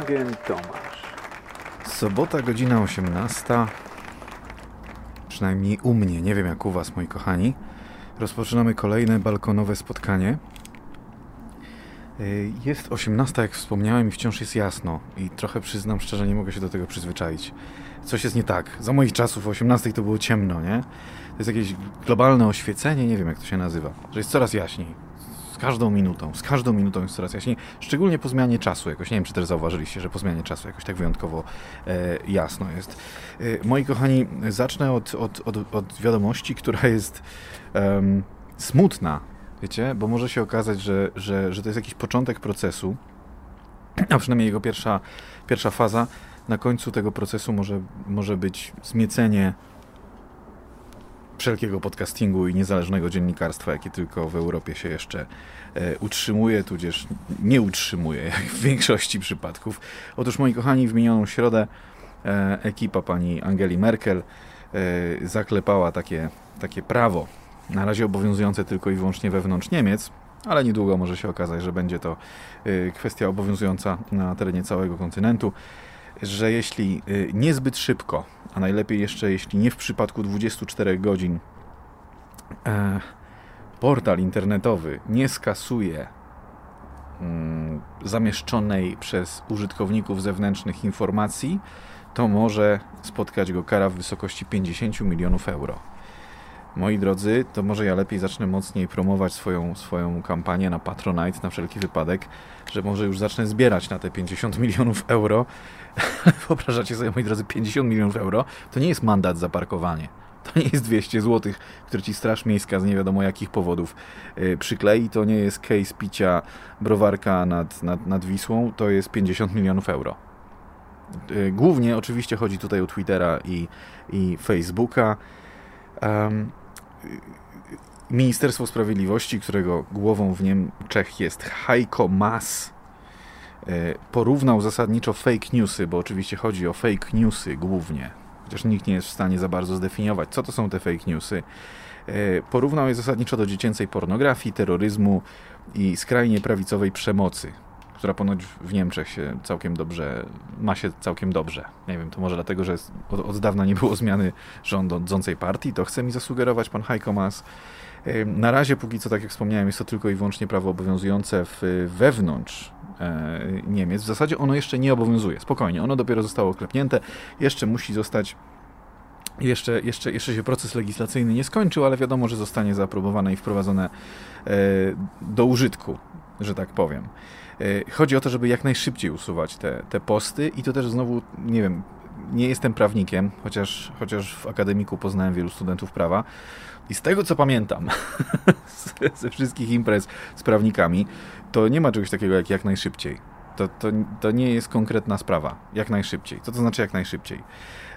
Agent Tomasz. Sobota, godzina 18. Przynajmniej u mnie, nie wiem jak u Was, moi kochani. Rozpoczynamy kolejne balkonowe spotkanie. Y, Jest 18, jak wspomniałem, i wciąż jest jasno. I trochę przyznam szczerze, nie mogę się do tego przyzwyczaić. Coś jest nie tak. Za moich czasów o 18 to było ciemno, nie? To jest jakieś globalne oświecenie, nie wiem jak to się nazywa. Że jest coraz jaśniej. Każdą minutą, z każdą minutą jest coraz jaśniej. Szczególnie po zmianie czasu. Jakoś nie wiem, czy też zauważyliście, że po zmianie czasu jakoś tak wyjątkowo e, jasno jest. E, moi kochani, zacznę od, od, od, od wiadomości, która jest em, smutna, wiecie, bo może się okazać, że, że, że to jest jakiś początek procesu, a przynajmniej jego pierwsza, pierwsza faza. Na końcu tego procesu może, może być zmiecenie wszelkiego podcastingu i niezależnego dziennikarstwa, jakie tylko w Europie się jeszcze e, utrzymuje, tudzież nie utrzymuje, jak w większości przypadków. Otóż, moi kochani, w minioną środę e, ekipa pani Angeli Merkel e, zaklepała takie, takie prawo, na razie obowiązujące tylko i wyłącznie wewnątrz Niemiec, ale niedługo może się okazać, że będzie to kwestia obowiązująca na terenie całego kontynentu, że jeśli e, niezbyt szybko, a najlepiej jeszcze jeśli nie w przypadku 24 godzin, e, portal internetowy nie skasuje mm, zamieszczonej przez użytkowników zewnętrznych informacji, to może spotkać go kara w wysokości 50 milionów euro. Moi drodzy, to może ja lepiej zacznę mocniej promować swoją, swoją kampanię na Patronite na wszelki wypadek, że może już zacznę zbierać na te 50 milionów euro. Wyobrażacie sobie, moi drodzy, 50 milionów euro to nie jest mandat za parkowanie. To nie jest 200 zł, które ci Straż Miejska z nie wiadomo jakich powodów yy, przyklei. To nie jest case picia browarka nad, nad, nad Wisłą. To jest 50 milionów euro. Yy, głównie oczywiście chodzi tutaj o Twittera i, i Facebooka. Um, Ministerstwo Sprawiedliwości, którego głową w Niemczech jest Heiko Maas, e, porównał zasadniczo fake newsy, bo oczywiście chodzi o fake newsy głównie, chociaż nikt nie jest w stanie za bardzo zdefiniować, co to są te fake newsy. E, Porównał je zasadniczo do dziecięcej pornografii, terroryzmu i skrajnie prawicowej przemocy, która ponoć w Niemczech się całkiem dobrze, ma się całkiem dobrze. Nie wiem, to może dlatego, że od, od dawna nie było zmiany rządzącej partii, to chce mi zasugerować pan Heiko Maas. Na razie, póki co, tak jak wspomniałem, jest to tylko i wyłącznie prawo obowiązujące w, wewnątrz e, Niemiec. W zasadzie ono jeszcze nie obowiązuje. Spokojnie, ono dopiero zostało oklepnięte. Jeszcze musi zostać jeszcze, jeszcze, jeszcze się proces legislacyjny nie skończył, ale wiadomo, że zostanie zaaprobowane i wprowadzone e, do użytku, że tak powiem. E, Chodzi o to, żeby jak najszybciej usuwać te, te posty i to też znowu, nie wiem, nie jestem prawnikiem, chociaż, chociaż w akademiku poznałem wielu studentów prawa i z tego co pamiętam ze- wszystkich imprez z prawnikami, to nie ma czegoś takiego jak jak najszybciej. To, to, to nie jest konkretna sprawa. Jak najszybciej. Co to znaczy jak najszybciej?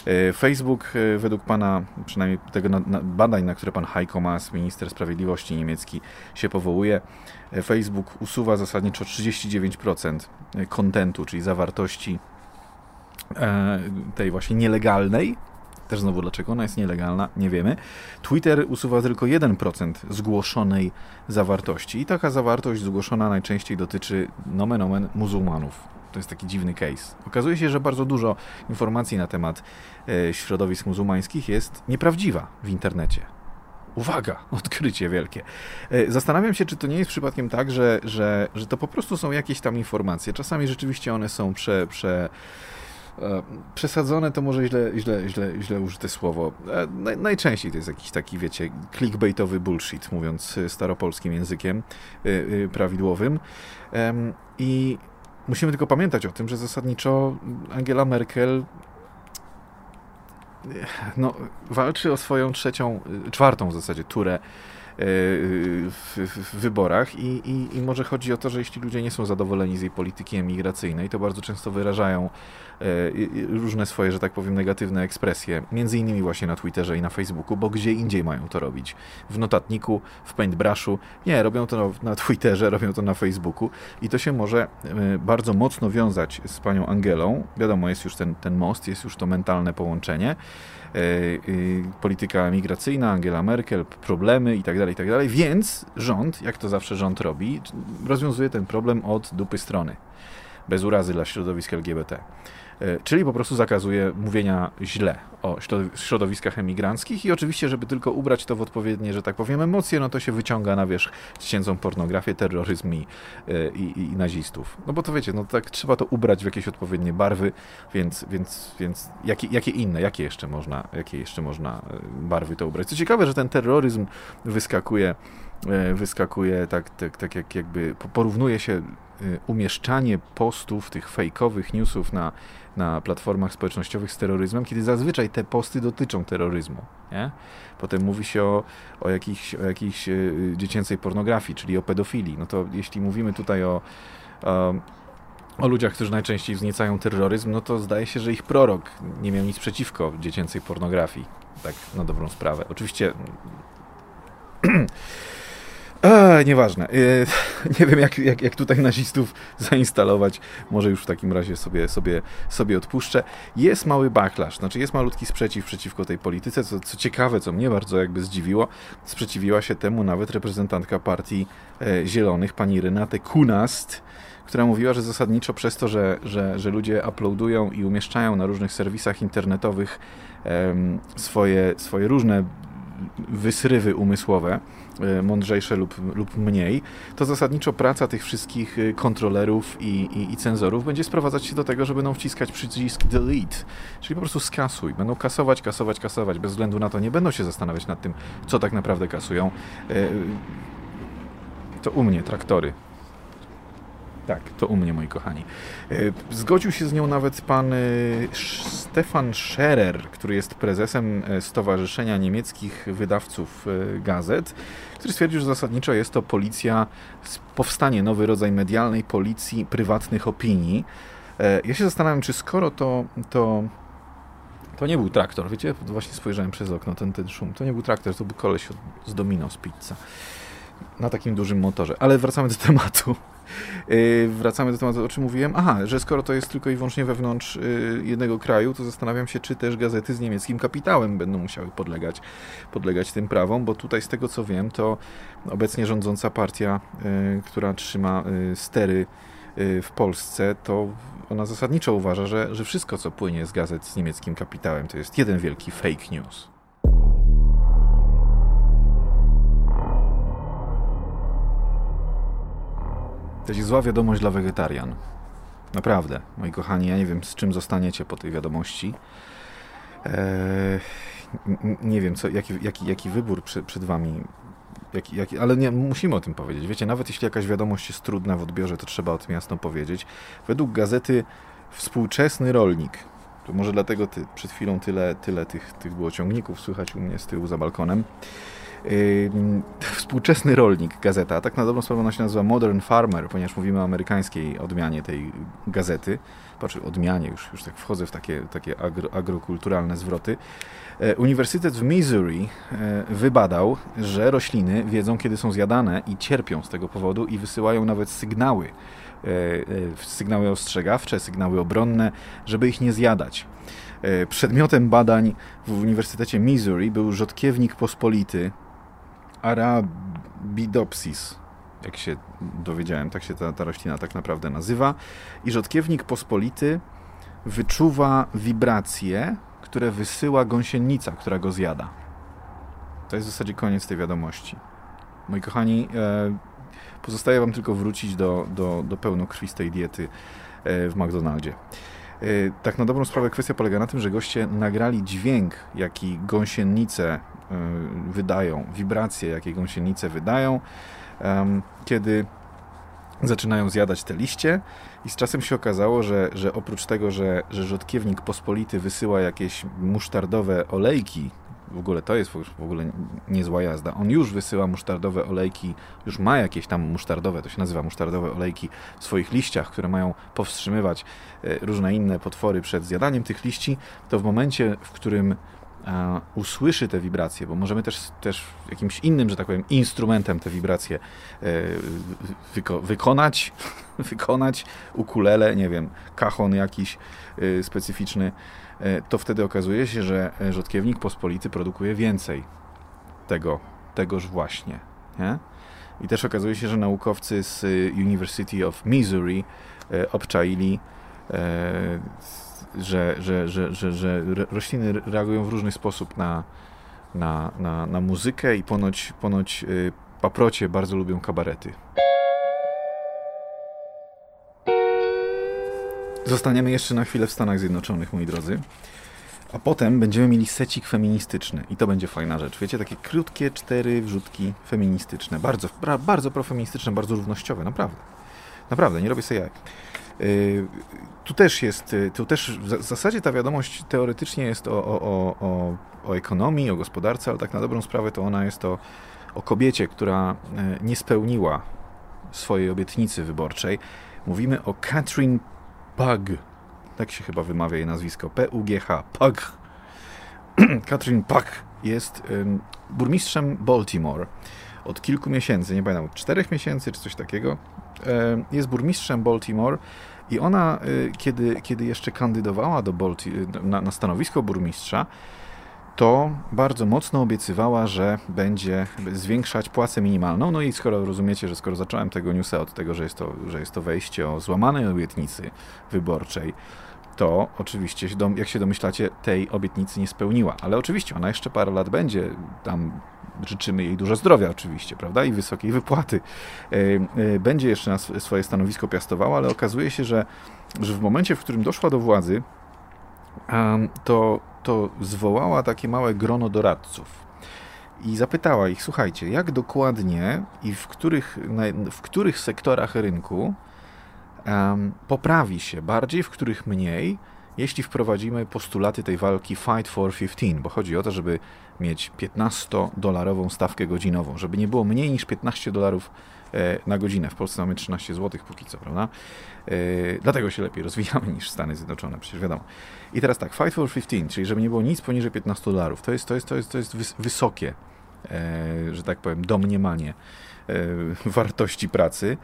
E, Facebook e, według pana, przynajmniej tego na, na badań, na które pan Heiko Maas, minister sprawiedliwości niemiecki, się powołuje, Facebook usuwa zasadniczo 39% kontentu, czyli zawartości e, tej właśnie nielegalnej. Też znowu dlaczego ona jest nielegalna, nie wiemy. Twitter usuwa tylko 1% zgłoszonej zawartości. I taka zawartość zgłoszona najczęściej dotyczy nomen omen muzułmanów. To jest taki dziwny case. Okazuje się, że bardzo dużo informacji na temat e, środowisk muzułmańskich jest nieprawdziwa w internecie. Uwaga, odkrycie wielkie. E, Zastanawiam się, czy to nie jest przypadkiem tak, że, że, że to po prostu są jakieś tam informacje. Czasami rzeczywiście one są prze, prze, e, przesadzone, to może źle, źle, źle, źle użyte słowo. E, Naj, najczęściej to jest jakiś taki, wiecie, clickbaitowy bullshit, mówiąc staropolskim językiem prawidłowym. I musimy tylko pamiętać o tym, że zasadniczo Angela Merkel no, walczy o swoją trzecią, czwartą w zasadzie turę w, w, w wyborach i, i, i może chodzi o to, że jeśli ludzie nie są zadowoleni z jej polityki emigracyjnej, to bardzo często wyrażają e, różne swoje, że tak powiem, negatywne ekspresje, między innymi właśnie na Twitterze i na Facebooku, bo gdzie indziej mają to robić? W notatniku, w paintbrushu? Nie, robią to na, na Twitterze, robią to na Facebooku i to się może e, bardzo mocno wiązać z panią Angelą. Wiadomo, jest już ten, ten most, jest już to mentalne połączenie. E, y, polityka emigracyjna, Angela Merkel, problemy i tak dalej, i tak. Więc rząd, jak to zawsze rząd robi, rozwiązuje ten problem od dupy strony. bez urazy dla środowisk LGBT. E, czyli po prostu zakazuje mówienia źle o środowiskach emigranckich i oczywiście, żeby tylko ubrać to w odpowiednie, że tak powiem, emocje, no to się wyciąga na wierzch dziecięcą pornografię, terroryzm i, e, i, i, nazistów. No bo to wiecie, no tak trzeba to ubrać w jakieś odpowiednie barwy, więc, więc, więc jakie, jakie inne, jakie jeszcze można, jakie jeszcze można e, barwy to ubrać. Co ciekawe, że ten terroryzm wyskakuje wyskakuje tak, tak, tak jak jakby porównuje się umieszczanie postów, tych fejkowych newsów na na platformach społecznościowych z terroryzmem, kiedy zazwyczaj te posty dotyczą terroryzmu. Nie? Potem mówi się o, o, jakiejś, o jakiejś e, dziecięcej pornografii, czyli o pedofilii. No to jeśli mówimy tutaj o, o o ludziach, którzy najczęściej wzniecają terroryzm, no to zdaje się, że ich prorok nie miał nic przeciwko dziecięcej pornografii. Tak na dobrą sprawę. Oczywiście A, nieważne. E, nie wiem, jak, jak, jak tutaj nazistów zainstalować. Może już w takim razie sobie, sobie, sobie odpuszczę. Jest mały backlash, znaczy jest malutki sprzeciw przeciwko tej polityce. Co, co ciekawe, co mnie bardzo jakby zdziwiło, sprzeciwiła się temu nawet reprezentantka partii e, Zielonych, pani Renate Kunast, która mówiła, że zasadniczo przez to, że, że, że ludzie uploadują i umieszczają na różnych serwisach internetowych swoje, swoje różne wysrywy umysłowe, e, mądrzejsze lub, lub mniej, to zasadniczo praca tych wszystkich e, kontrolerów i, i, i, cenzorów będzie sprowadzać się do tego, że będą wciskać przycisk delete, czyli po prostu skasuj. Będą kasować, kasować, kasować. Bez względu na to nie będą się zastanawiać nad tym, co tak naprawdę kasują. E, to u mnie traktory tak, to u mnie, moi kochani. E, zgodził się z nią nawet pan e, Stefan Scherer, który jest prezesem e, Stowarzyszenia Niemieckich Wydawców Gazet, który stwierdził, że zasadniczo jest to policja, powstanie nowy rodzaj medialnej policji prywatnych opinii. Ja się zastanawiam, czy skoro to, to to nie był traktor, wiecie? Właśnie spojrzałem przez okno, ten, ten szum. To nie był traktor, to był koleś z Domino's Pizza. Na takim dużym motorze. Ale wracamy do tematu. Yy, wracamy do tematu, o czym mówiłem. Aha, że skoro to jest tylko i wyłącznie wewnątrz yy, jednego kraju, to zastanawiam się, czy też gazety z niemieckim kapitałem będą musiały podlegać, podlegać tym prawom, bo tutaj z tego co wiem, to obecnie rządząca partia, yy, która trzyma stery w Polsce, to ona zasadniczo uważa, że, że wszystko, co płynie z gazet z niemieckim kapitałem, to jest jeden wielki fake news. To jest zła wiadomość dla wegetarian. Naprawdę, moi kochani, ja nie wiem, z czym zostaniecie po tej wiadomości. Eee, nie wiem, co, jaki, jaki, jaki wybór przy, przed wami. Jaki, jaki, ale nie, musimy o tym powiedzieć. Wiecie, nawet jeśli jakaś wiadomość jest trudna w odbiorze, to trzeba o tym jasno powiedzieć. Według gazety Współczesny Rolnik, to może dlatego ty, przed chwilą tyle, tyle tych, tych było ciągników słychać u mnie z tyłu za balkonem. Współczesny rolnik, gazeta. Tak na dobrą sprawę ona się nazywa Modern Farmer, ponieważ mówimy o amerykańskiej odmianie tej gazety. Patrzę, odmianie, już, już tak wchodzę w takie, takie agro, agrokulturalne zwroty. E, Uniwersytet w Missouri e, wybadał, że rośliny wiedzą, kiedy są zjadane i cierpią z tego powodu i wysyłają nawet sygnały, e, sygnały ostrzegawcze, sygnały obronne, żeby ich nie zjadać. Przedmiotem badań w Uniwersytecie Missouri był rzodkiewnik pospolity, Arabidopsis, jak się dowiedziałem, tak się ta, ta roślina tak naprawdę nazywa. I rzodkiewnik pospolity wyczuwa wibracje, które wysyła gąsienica, która go zjada. To jest w zasadzie koniec tej wiadomości. Moi kochani, e, pozostaje Wam tylko wrócić do, do, do pełnokrwistej diety e, w McDonaldzie. E, tak na dobrą sprawę kwestia polega na tym, że goście nagrali dźwięk, jaki gąsienice Y, wydają, wibracje, jakie gąsienice wydają, kiedy zaczynają zjadać te liście. I z czasem się okazało, że, że oprócz tego, że, że rzodkiewnik pospolity wysyła jakieś musztardowe olejki, w ogóle to jest w ogóle niezła jazda, on już wysyła musztardowe olejki, już ma jakieś tam musztardowe, to się nazywa musztardowe olejki w swoich liściach, które mają powstrzymywać e, różne inne potwory przed zjadaniem tych liści, to w momencie, w którym usłyszy te wibracje, bo możemy też, też jakimś innym, że tak powiem, instrumentem te wibracje e, wyko wykonać, wykonać, ukulele, nie wiem, kachon jakiś e, specyficzny, to wtedy okazuje się, że rzodkiewnik pospolity produkuje więcej tego, tegoż właśnie. Nie? I też okazuje się, że naukowcy z University of Missouri obczaili, że, że, że, że, że rośliny reagują w różny sposób na, na, na, na muzykę i ponoć, ponoć paprocie bardzo lubią kabarety. Zostaniemy jeszcze na chwilę w Stanach Zjednoczonych, moi drodzy. A potem będziemy mieli secik feministyczny i to będzie fajna rzecz. Wiecie, takie krótkie cztery wrzutki feministyczne. Bardzo, bardzo profeministyczne, bardzo równościowe, naprawdę. Naprawdę, nie robię sobie jak. Yy, tu też jest, y, tu też w zasadzie ta wiadomość teoretycznie jest o, o, o, o, ekonomii, o gospodarce, ale tak na dobrą sprawę to ona jest o, o kobiecie, która e, nie spełniła swojej obietnicy wyborczej. Mówimy o Catherine Pug. Tak się chyba wymawia jej nazwisko. P-U-G-H. Pug. Catherine Pug jest burmistrzem Baltimore od kilku miesięcy, nie pamiętam, od czterech miesięcy czy coś takiego. Jest burmistrzem Baltimore i ona, y, kiedy, kiedy jeszcze kandydowała do Balti na, na stanowisko burmistrza, to bardzo mocno obiecywała, że będzie zwiększać płacę minimalną. No i skoro rozumiecie, że skoro zacząłem tego newsa od tego, że jest to, że jest to wejście o złamanej obietnicy wyborczej, to oczywiście, jak się domyślacie, tej obietnicy nie spełniła. Ale oczywiście ona jeszcze parę lat będzie tam. Życzymy jej dużo zdrowia, oczywiście, prawda? I wysokiej wypłaty. E, e, będzie jeszcze na swoje stanowisko piastowała, ale okazuje się, że, że w momencie, w którym doszła do władzy, to to zwołała takie małe grono doradców i zapytała ich, słuchajcie, jak dokładnie i w których, w których sektorach rynku um, poprawi się bardziej, w których mniej, jeśli wprowadzimy postulaty tej walki Fight for 15, bo chodzi o to, żeby mieć 15-dolarową stawkę godzinową, żeby nie było mniej niż 15 dolarów e, na godzinę. W Polsce mamy 13 zł póki co, prawda? E, dlatego się lepiej rozwijamy niż Stany Zjednoczone, przecież wiadomo. I teraz tak, Fight for 15, czyli żeby nie było nic poniżej 15 dolarów, to jest, to jest, to jest, to jest wysokie, e, że tak powiem, domniemanie wartości pracy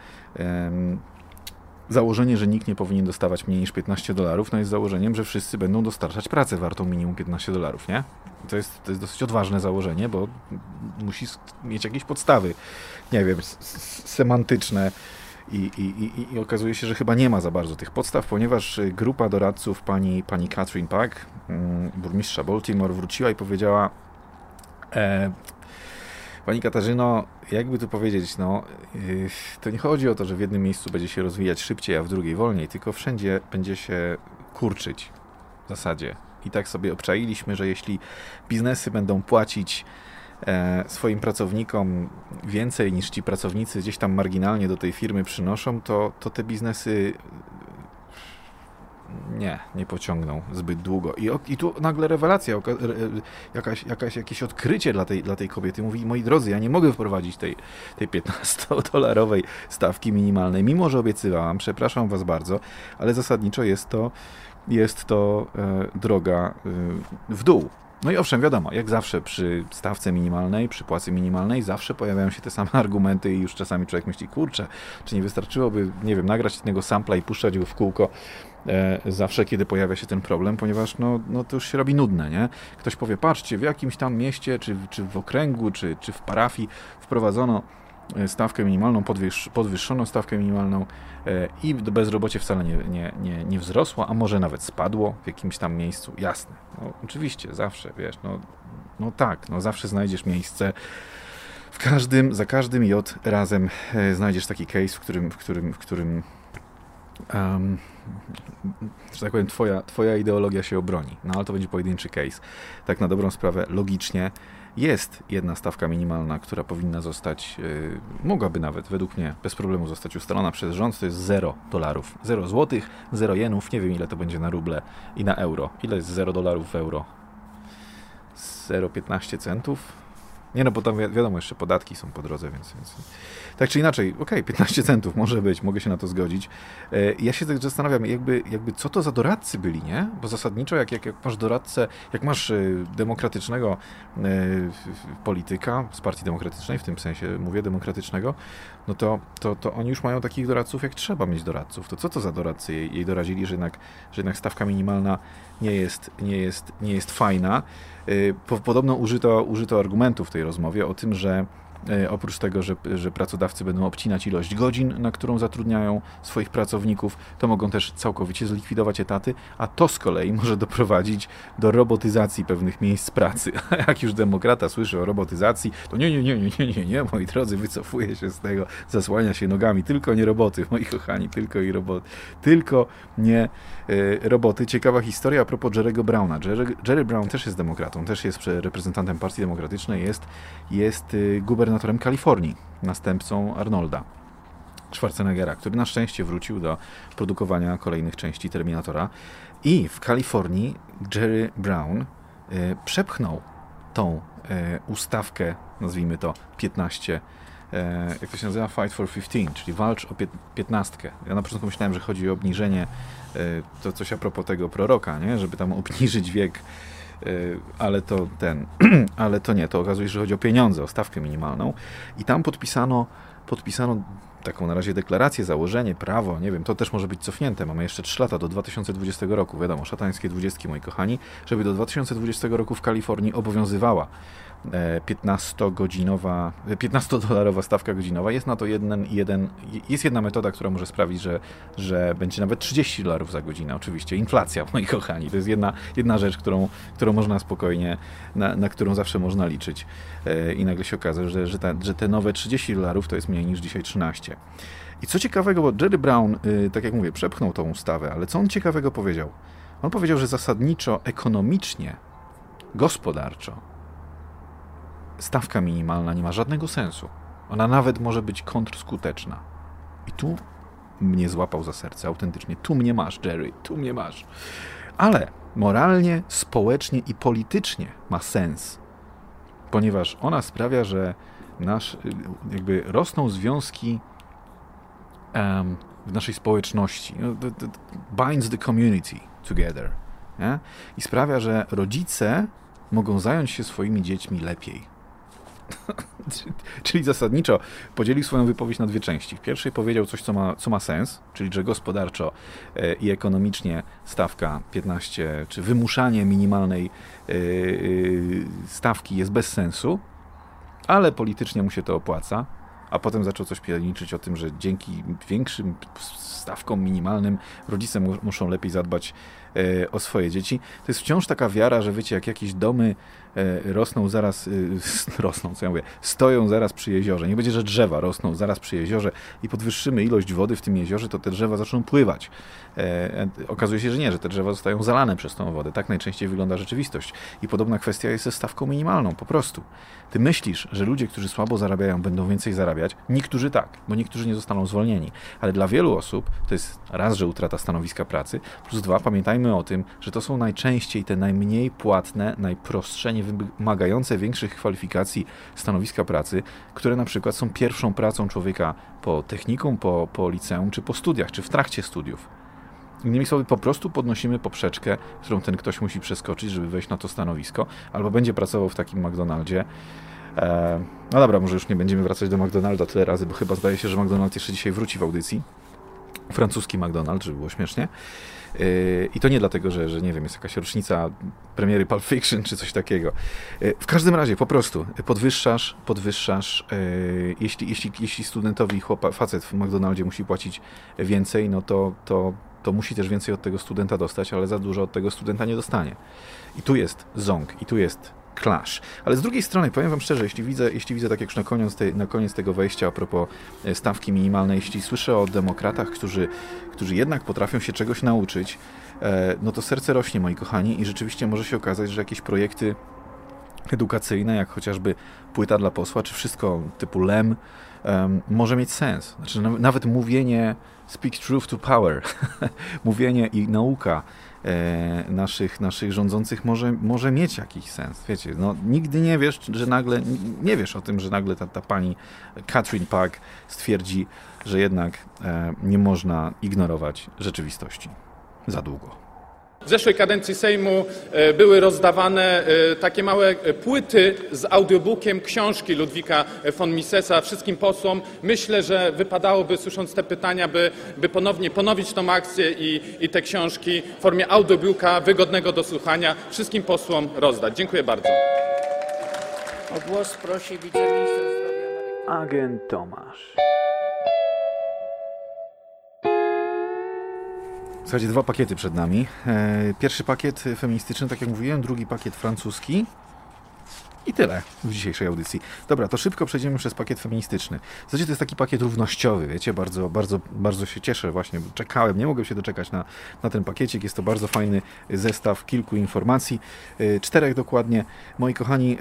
założenie, że nikt nie powinien dostawać mniej niż 15 dolarów, no jest założeniem, że wszyscy będą dostarczać pracę wartą minimum 15 dolarów, nie? To jest, to jest dosyć odważne założenie, bo musi mieć jakieś podstawy, nie wiem, semantyczne. I, i, i, I, okazuje się, że chyba nie ma za bardzo tych podstaw, ponieważ grupa doradców pani, pani Catherine Pack, mm, burmistrza Baltimore, wróciła i powiedziała: e, Pani Katarzyno, jakby tu powiedzieć, no, yy, to nie chodzi o to, że w jednym miejscu będzie się rozwijać szybciej, a w drugiej wolniej, tylko wszędzie będzie się kurczyć w zasadzie. I tak sobie obczailiśmy, że jeśli biznesy będą płacić swoim pracownikom więcej niż ci pracownicy gdzieś tam marginalnie do tej firmy przynoszą, to, to te biznesy nie, nie pociągnął zbyt długo. I, I tu nagle rewelacja, jakaś, jakaś, jakieś odkrycie dla tej, dla tej kobiety. Mówi, moi drodzy, ja nie mogę wprowadzić tej, tej 15-dolarowej stawki minimalnej, mimo że obiecywałam, przepraszam was bardzo, ale zasadniczo jest to, jest to e, droga e, w dół. No i owszem, wiadomo, jak zawsze przy stawce minimalnej, przy płacy minimalnej, zawsze pojawiają się te same argumenty i już czasami człowiek myśli, kurczę, czy nie wystarczyłoby, nie wiem, nagrać jednego sampla i puszczać go w kółko e, zawsze, kiedy pojawia się ten problem, ponieważ no, no to już się robi nudne, nie? Ktoś powie, patrzcie, w jakimś tam mieście, czy, czy w okręgu, czy, czy w parafii wprowadzono stawkę minimalną, podwyż, podwyższoną stawkę minimalną e, i bezrobocie wcale nie, nie, nie, nie wzrosło, a może nawet spadło w jakimś tam miejscu. Jasne, no, oczywiście, zawsze, wiesz, no, no tak, no zawsze znajdziesz miejsce, w każdym, za każdym od razem e, znajdziesz taki case, w którym, w którym, w którym um, że tak powiem, twoja, twoja ideologia się obroni. No ale to będzie pojedynczy case. Tak na dobrą sprawę, logicznie jest jedna stawka minimalna, która powinna zostać, yy, mogłaby nawet, według mnie, bez problemu zostać ustalona przez rząd, to jest 0 dolarów. 0 złotych, 0 jenów, nie wiem ile to będzie na ruble i na euro. Ile jest 0 dolarów w euro? 0,15 centów? Nie no, bo tam wi wiadomo, jeszcze podatki są po drodze, więc... więc... Tak czy inaczej, okej, okay, 15 centów może być, mogę się na to zgodzić. E, ja się tak zastanawiam, jakby, jakby co to za doradcy byli, nie? Bo zasadniczo, jak, jak, jak masz doradcę, jak masz e, demokratycznego e, polityka z partii demokratycznej, w tym sensie mówię demokratycznego, no to, to, to oni już mają takich doradców, jak trzeba mieć doradców. To co to za doradcy jej, jej doradzili, że jednak, że jednak stawka minimalna nie jest, nie jest, nie jest fajna? Podobno użyto, użyto argumentów w tej rozmowie o tym, że oprócz tego, że, że pracodawcy będą obcinać ilość godzin, na którą zatrudniają swoich pracowników, to mogą też całkowicie zlikwidować etaty, a to z kolei może doprowadzić do robotyzacji pewnych miejsc pracy. A jak już demokrata słyszy o robotyzacji, to nie, nie, nie, nie, nie, nie, nie, moi drodzy, wycofuje się z tego, zasłania się nogami, tylko nie roboty, moi kochani, tylko i roboty, tylko nie e, roboty. Ciekawa historia a propos Jerry'ego Browna. Jerry, Jerry Brown też jest demokratą, też jest reprezentantem Partii Demokratycznej, jest, jest y, gubernatorem Kalifornii, następcą Arnolda. Schwarzeneggera, który na szczęście wrócił do produkowania kolejnych części Terminatora. I w Kalifornii Jerry Brown y, przepchnął tą y, ustawkę, nazwijmy to 15, y, jak to się nazywa, Fight for 15, czyli walcz o 15. Ja na początku myślałem, że chodzi o obniżenie, to coś a propos tego proroka, nie? żeby tam obniżyć wiek ale to ten, ale to nie, to okazuje się, że chodzi o pieniądze, o stawkę minimalną. I tam podpisano, podpisano taką na razie deklarację, założenie, prawo, nie wiem, to też może być cofnięte. Mamy jeszcze 3 lata do 2020 roku, wiadomo, szatańskie dwudziestki, moi kochani, żeby do 2020 roku w Kalifornii obowiązywała 15-godzinowa, e, 15-dolarowa stawka godzinowa. Jest na to jeden, jeden, jest jedna metoda, która może sprawić, że, że będzie nawet 30 dolarów za godzinę. Oczywiście inflacja, moi kochani. To jest jedna, jedna rzecz, którą, którą można spokojnie, na, na którą zawsze można liczyć. E, I nagle się okaże, że, że, ta, że te nowe 30 dolarów to jest mniej niż dzisiaj 13. I co ciekawego, bo Jerry Brown, y, tak jak mówię, przepchnął tą ustawę, ale co on ciekawego powiedział? On powiedział, że zasadniczo ekonomicznie, gospodarczo, stawka minimalna nie ma żadnego sensu. Ona nawet może być kontrskuteczna. I tu mnie złapał za serce, autentycznie. Tu mnie masz, Jerry, tu mnie masz. Ale moralnie, społecznie i politycznie ma sens, ponieważ ona sprawia, że nasz, jakby rosną związki um, w naszej społeczności. No, binds the community together. Nie? I sprawia, że rodzice mogą zająć się swoimi dziećmi lepiej. czyli zasadniczo podzielił swoją wypowiedź na dwie części. W pierwszej powiedział coś, co ma, co ma sens, czyli że gospodarczo e, i ekonomicznie stawka 15, czy wymuszanie minimalnej e, e, stawki jest bez sensu, ale politycznie mu się to opłaca. A potem zaczął coś pierniczyć o tym, że dzięki większym stawkom minimalnym rodzice muszą lepiej zadbać o swoje dzieci. To jest wciąż taka wiara, że wiecie, jak jakieś domy E, rosną zaraz, e, rosną, co ja mówię, stoją zaraz przy jeziorze. Nie będzie, że drzewa rosną zaraz przy jeziorze i podwyższymy ilość wody w tym jeziorze, to te drzewa zaczną pływać. E, okazuje się, że nie, że te drzewa zostają zalane przez tą wodę. Tak najczęściej wygląda rzeczywistość. I podobna kwestia jest ze stawką minimalną, po prostu. Ty myślisz, że ludzie, którzy słabo zarabiają, będą więcej zarabiać? Niektórzy tak, bo niektórzy nie zostaną zwolnieni. Ale dla wielu osób to jest raz, że utrata stanowiska pracy, plus dwa, pamiętajmy o tym, że to są najczęściej te najmniej płatne, najprostsze, wymagające większych kwalifikacji stanowiska pracy, które na przykład są pierwszą pracą człowieka po technikum, po, po liceum, czy po studiach, czy w trakcie studiów. Innymi słowy, po prostu podnosimy poprzeczkę, którą ten ktoś musi przeskoczyć, żeby wejść na to stanowisko, albo będzie pracował w takim McDonaldzie. E, no dobra, może już nie będziemy wracać do McDonalda tyle razy, bo chyba zdaje się, że McDonald jeszcze dzisiaj wróci w audycji. Francuski McDonald, żeby było śmiesznie. I to nie dlatego, że, że nie wiem, jest jakaś rocznica premiery Pulp Fiction czy coś takiego. Yy, w każdym razie, po prostu podwyższasz, podwyższasz. Yy, jeśli, jeśli, jeśli studentowi chłopa, facet w McDonaldzie musi płacić więcej, no to, to, to musi też więcej od tego studenta dostać, ale za dużo od tego studenta nie dostanie. I tu jest ząg, i tu jest clash. Ale z drugiej strony, powiem Wam szczerze, jeśli widzę, jeśli widzę tak jak już na koniec, na koniec tego wejścia a propos e, stawki minimalnej, jeśli słyszę o demokratach, którzy, którzy jednak potrafią się czegoś nauczyć, e, no to serce rośnie, moi kochani, i rzeczywiście może się okazać, że jakieś projekty edukacyjne, jak chociażby płyta dla posła, czy wszystko typu LEM, może mieć sens. Znaczy, nawet mówienie speak truth to power, mówienie i nauka naszych, naszych rządzących może, może mieć jakiś sens. Wiecie, no, nigdy nie wiesz, że nagle, nie wiesz o tym, że nagle ta, ta pani Catherine Park stwierdzi, że jednak e, nie można ignorować rzeczywistości za długo. W zeszłej kadencji Sejmu e, były rozdawane e, takie małe płyty z audiobookiem książki Ludwika von Misesa wszystkim posłom. Myślę, że wypadałoby, słysząc te pytania, by, by ponownie ponowić tą akcję i, i te książki w formie audiobooka wygodnego do słuchania wszystkim posłom rozdać. Dziękuję bardzo. O głos prosi wiceminister zdrowia. Agent Tomasz. Słuchajcie, dwa pakiety przed nami. E, pierwszy pakiet feministyczny, tak jak mówiłem, drugi pakiet francuski. I tyle w dzisiejszej audycji. Dobra, to szybko przejdziemy przez pakiet feministyczny. Zasadzie to jest taki pakiet równościowy, wiecie, bardzo, bardzo, bardzo się cieszę właśnie, czekałem, nie mogłem się doczekać na, na ten pakiecik. Jest to bardzo fajny zestaw kilku informacji, e, czterech dokładnie. Moi kochani,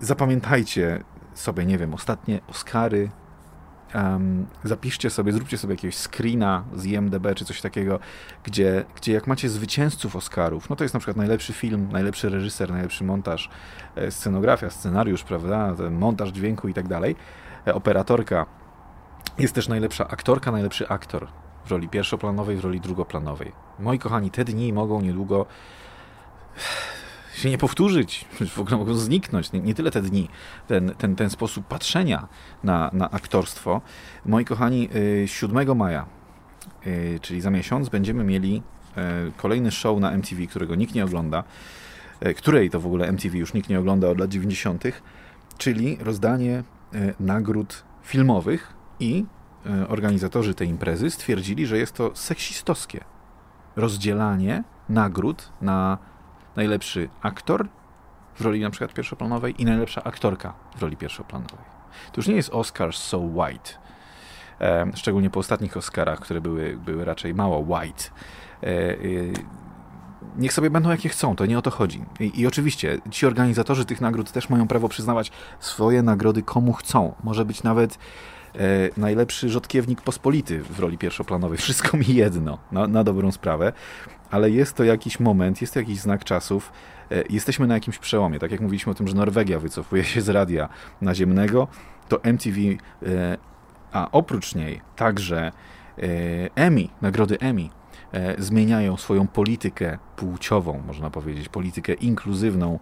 zapamiętajcie sobie, nie wiem, ostatnie Oscary, um, zapiszcie sobie, zróbcie sobie jakiegoś screena z IMDB czy coś takiego, gdzie, gdzie jak macie zwycięzców Oscarów, no to jest na przykład najlepszy film, najlepszy reżyser, najlepszy montaż, e, scenografia, scenariusz, prawda, montaż dźwięku i tak dalej, e, operatorka, jest też najlepsza aktorka, najlepszy aktor w roli pierwszoplanowej, w roli drugoplanowej. Moi kochani, te dni mogą niedługo się nie powtórzyć, w ogóle mogą zniknąć. Nie, nie tyle te dni, ten, ten, ten sposób patrzenia na, na aktorstwo. Moi kochani, 7 y, maja, y, czyli za miesiąc, będziemy mieli y, kolejny show na MTV, którego nikt nie ogląda, której to w ogóle MTV już nikt nie ogląda od lat 90., czyli rozdanie nagród filmowych i organizatorzy tej imprezy stwierdzili, że jest to seksistowskie rozdzielanie nagród na najlepszy aktor w roli na przykład pierwszoplanowej i najlepsza aktorka w roli pierwszoplanowej. To już nie jest Oscars so white, szczególnie po ostatnich Oscarach, które były, były raczej mało white. E, e, niech sobie będą jakie chcą, to nie o to chodzi. I, I, oczywiście ci organizatorzy tych nagród też mają prawo przyznawać swoje nagrody komu chcą. Może być nawet najlepszy rzodkiewnik pospolity w roli pierwszoplanowej. Wszystko mi jedno, na, na dobrą sprawę ale jest to jakiś moment, jest to jakiś znak czasów. E, jesteśmy na jakimś przełomie. Tak jak mówiliśmy o tym, że Norwegia wycofuje się z radia naziemnego, to MTV, e, a oprócz niej także e, Emmy, nagrody Emmy, zmieniają swoją politykę płciową, można powiedzieć, politykę inkluzywną.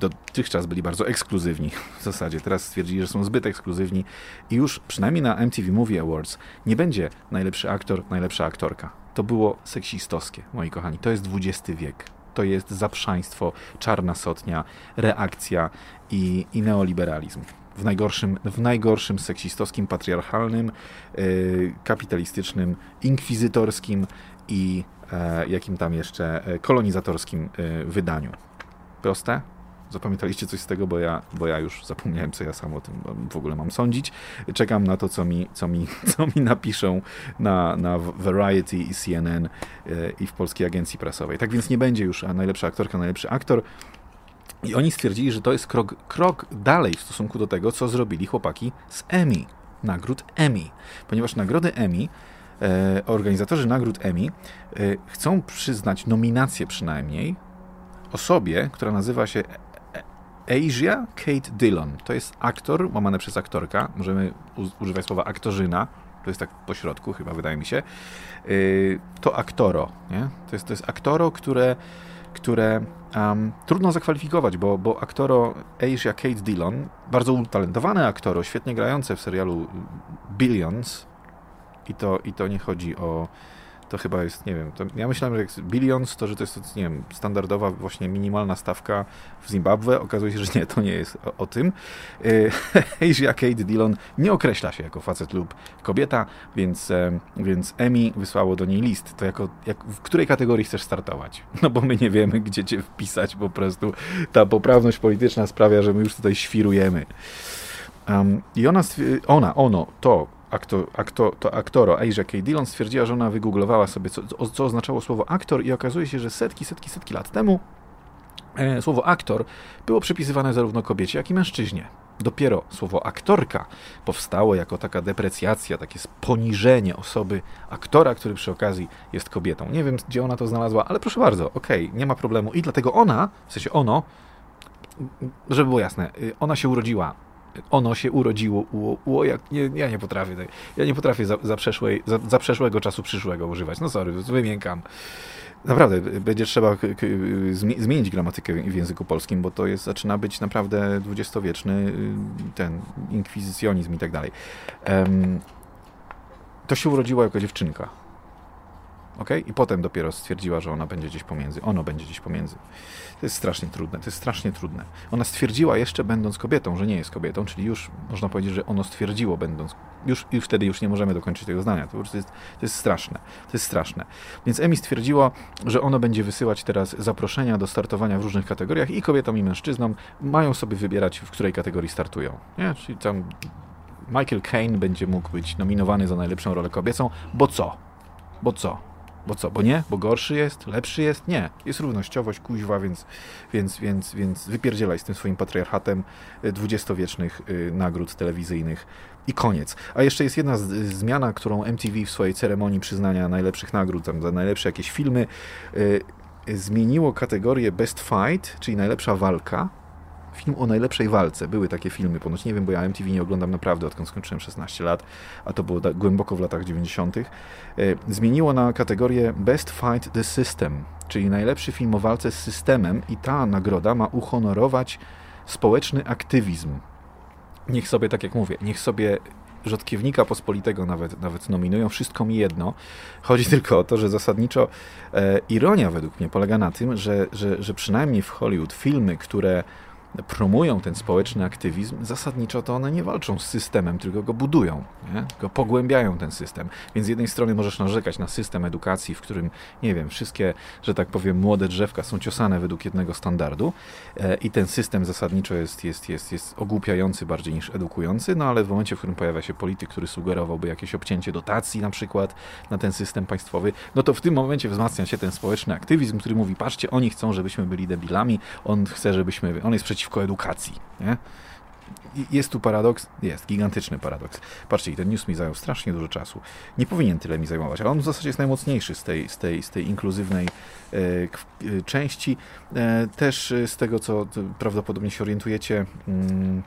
Dotychczas byli bardzo ekskluzywni w zasadzie. Teraz stwierdzili, że są zbyt ekskluzywni i już przynajmniej na MTV Movie Awards nie będzie najlepszy aktor, najlepsza aktorka to było seksistowskie, moi kochani. To jest XX wiek. To jest zaprzaństwo, czarna sotnia, reakcja i, i neoliberalizm. W najgorszym, w najgorszym seksistowskim, patriarchalnym, yy, kapitalistycznym, inkwizytorskim i yy, jakim tam jeszcze yy, kolonizatorskim wydaniu. Proste? Zapamiętaliście coś z tego, bo ja, bo ja już zapomniałem, co ja sam o tym w ogóle mam sądzić. Czekam na to, co mi, co mi, co mi napiszą na, na Variety i CNN e, i w Polskiej Agencji Prasowej. Tak więc nie będzie już najlepsza aktorka, najlepszy aktor. I oni stwierdzili, że to jest krok, krok dalej w stosunku do tego, co zrobili chłopaki z Emmy, nagród Emmy. Ponieważ nagrody Emmy e, organizatorzy nagród Emmy e, chcą przyznać nominację przynajmniej osobie, która nazywa się Asia Kate Dillon. To jest aktor, łamane przez aktorka. Możemy używać słowa aktorzyna. To jest tak po środku, chyba wydaje mi się. Yy, to aktoro, nie? To jest, to jest aktoro, które, które um, trudno zakwalifikować, bo, bo aktoro Asia Kate Dillon, bardzo utalentowane aktoro, świetnie grające w serialu Billions, i to, i to nie chodzi o to chyba jest, nie wiem, ja myślałem, że jak Billions, to że to jest, nie wiem, standardowa właśnie minimalna stawka w Zimbabwe. Okazuje się, że nie, to nie jest o, o tym. Asia Kate Dillon nie określa się jako facet lub kobieta, więc, więc Emmy wysłało do niej list. To jako, jak, w której kategorii chcesz startować? No bo my nie wiemy, gdzie cię wpisać, po prostu ta poprawność polityczna sprawia, że my już tutaj świrujemy. Um, I ona, ona, ono, to aktor, aktor, to aktoro Asia K. Dillon stwierdziła, że ona wygooglowała sobie, co, co oznaczało słowo aktor i okazuje się, że setki, setki, setki lat temu e, słowo aktor było przypisywane zarówno kobiecie, jak i mężczyźnie. Dopiero słowo aktorka powstało jako taka deprecjacja, takie poniżenie osoby aktora, który przy okazji jest kobietą. Nie wiem, gdzie ona to znalazła, ale proszę bardzo, okej, okay, nie ma problemu. I dlatego ona, w sensie ono, żeby było jasne, y, ona się urodziła ono się urodziło, u, u, jak, nie, ja nie potrafię, ja nie potrafię za, za, przeszłej, za, za przeszłego czasu przyszłego używać, no sorry, wymiękam. Naprawdę, będzie trzeba zmienić gramatykę w języku polskim, bo to jest, zaczyna być naprawdę dwudziestowieczny y, ten inkwizycjonizm i tak dalej. To się urodziła jako dziewczynka. ok? I potem dopiero stwierdziła, że ona będzie gdzieś pomiędzy, ono będzie gdzieś pomiędzy. To jest strasznie trudne, to jest strasznie trudne. Ona stwierdziła jeszcze będąc kobietą, że nie jest kobietą, czyli już można powiedzieć, że ono stwierdziło będąc, już, już wtedy już nie możemy dokończyć tego zdania, to, już jest, to jest straszne, to jest straszne. Więc Emi stwierdziła, że ono będzie wysyłać teraz zaproszenia do startowania w różnych kategoriach i kobietom i mężczyznom mają sobie wybierać, w której kategorii startują. Nie? Czyli tam Michael Caine będzie mógł być nominowany za najlepszą rolę kobiecą, bo co? Bo co? Bo co? Bo nie? Bo gorszy jest? Lepszy jest? Nie. Jest równościowość, kuźwa, więc, więc, więc, więc wypierdzielaj z tym swoim patriarchatem dwudziestowiecznych y, nagród telewizyjnych i koniec. A jeszcze jest jedna z, zmiana, którą MTV w swojej ceremonii przyznania najlepszych nagród, tam za najlepsze jakieś filmy, y, zmieniło kategorię Best Fight, czyli najlepsza walka, film o najlepszej walce. Były takie filmy, ponoć nie wiem, bo ja MTV nie oglądam naprawdę odkąd skończyłem 16 lat, a to było głęboko w latach 90. E, zmieniło na kategorię Best Fight the System, czyli najlepszy film o walce z systemem i ta nagroda ma uhonorować społeczny aktywizm. Niech sobie, tak jak mówię, niech sobie rzodkiewnika pospolitego nawet, nawet nominują, wszystko mi jedno. Chodzi tylko o to, że zasadniczo e, ironia według mnie polega na tym, że, że, że przynajmniej w Hollywood filmy, które promują ten społeczny aktywizm, zasadniczo to one nie walczą z systemem, tylko go budują, nie? go pogłębiają ten system. Więc z jednej strony możesz narzekać na system edukacji, w którym, nie wiem, wszystkie, że tak powiem, młode drzewka są ciosane według jednego standardu e, i ten system zasadniczo jest, jest, jest, jest ogłupiający bardziej niż edukujący, no ale w momencie, w którym pojawia się polityk, który sugerowałby jakieś obcięcie dotacji na przykład na ten system państwowy, no to w tym momencie wzmacnia się ten społeczny aktywizm, który mówi, patrzcie, oni chcą, żebyśmy byli debilami, on chce, żebyśmy, on jest przeciw przeciwko edukacji. Nie? Jest tu paradoks? Jest, gigantyczny paradoks. Patrzcie, ten news mi zajął strasznie dużo czasu. Nie powinien tyle mi zajmować, ale on w zasadzie jest najmocniejszy z tej, z tej, z tej inkluzywnej e, e części. E, też z tego, co prawdopodobnie się orientujecie, mm,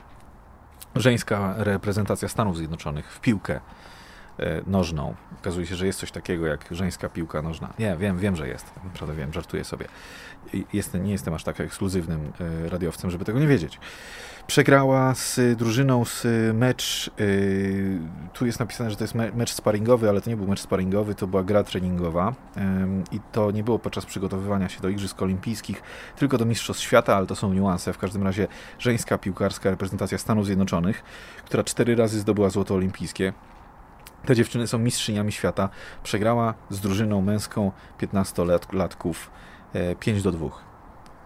żeńska reprezentacja Stanów Zjednoczonych w piłkę e, nożną. Okazuje się, że jest coś takiego jak żeńska piłka nożna. Nie, wiem, wiem, że jest. Naprawdę wiem, żartuję sobie jestem, nie jestem aż tak ekskluzywnym e, radiowcem, żeby tego nie wiedzieć. Przegrała z drużyną z mecz, e, tu jest napisane, że to jest mecz sparingowy, ale to nie był mecz sparingowy, to była gra treningowa i to nie było podczas przygotowywania się do Igrzysk Olimpijskich, tylko do Mistrzostw Świata, ale to są niuanse. W każdym razie żeńska piłkarska reprezentacja Stanów Zjednoczonych, która cztery razy zdobyła złoto olimpijskie, te dziewczyny są mistrzyniami świata. Przegrała z drużyną męską 15-latków 5 do 2.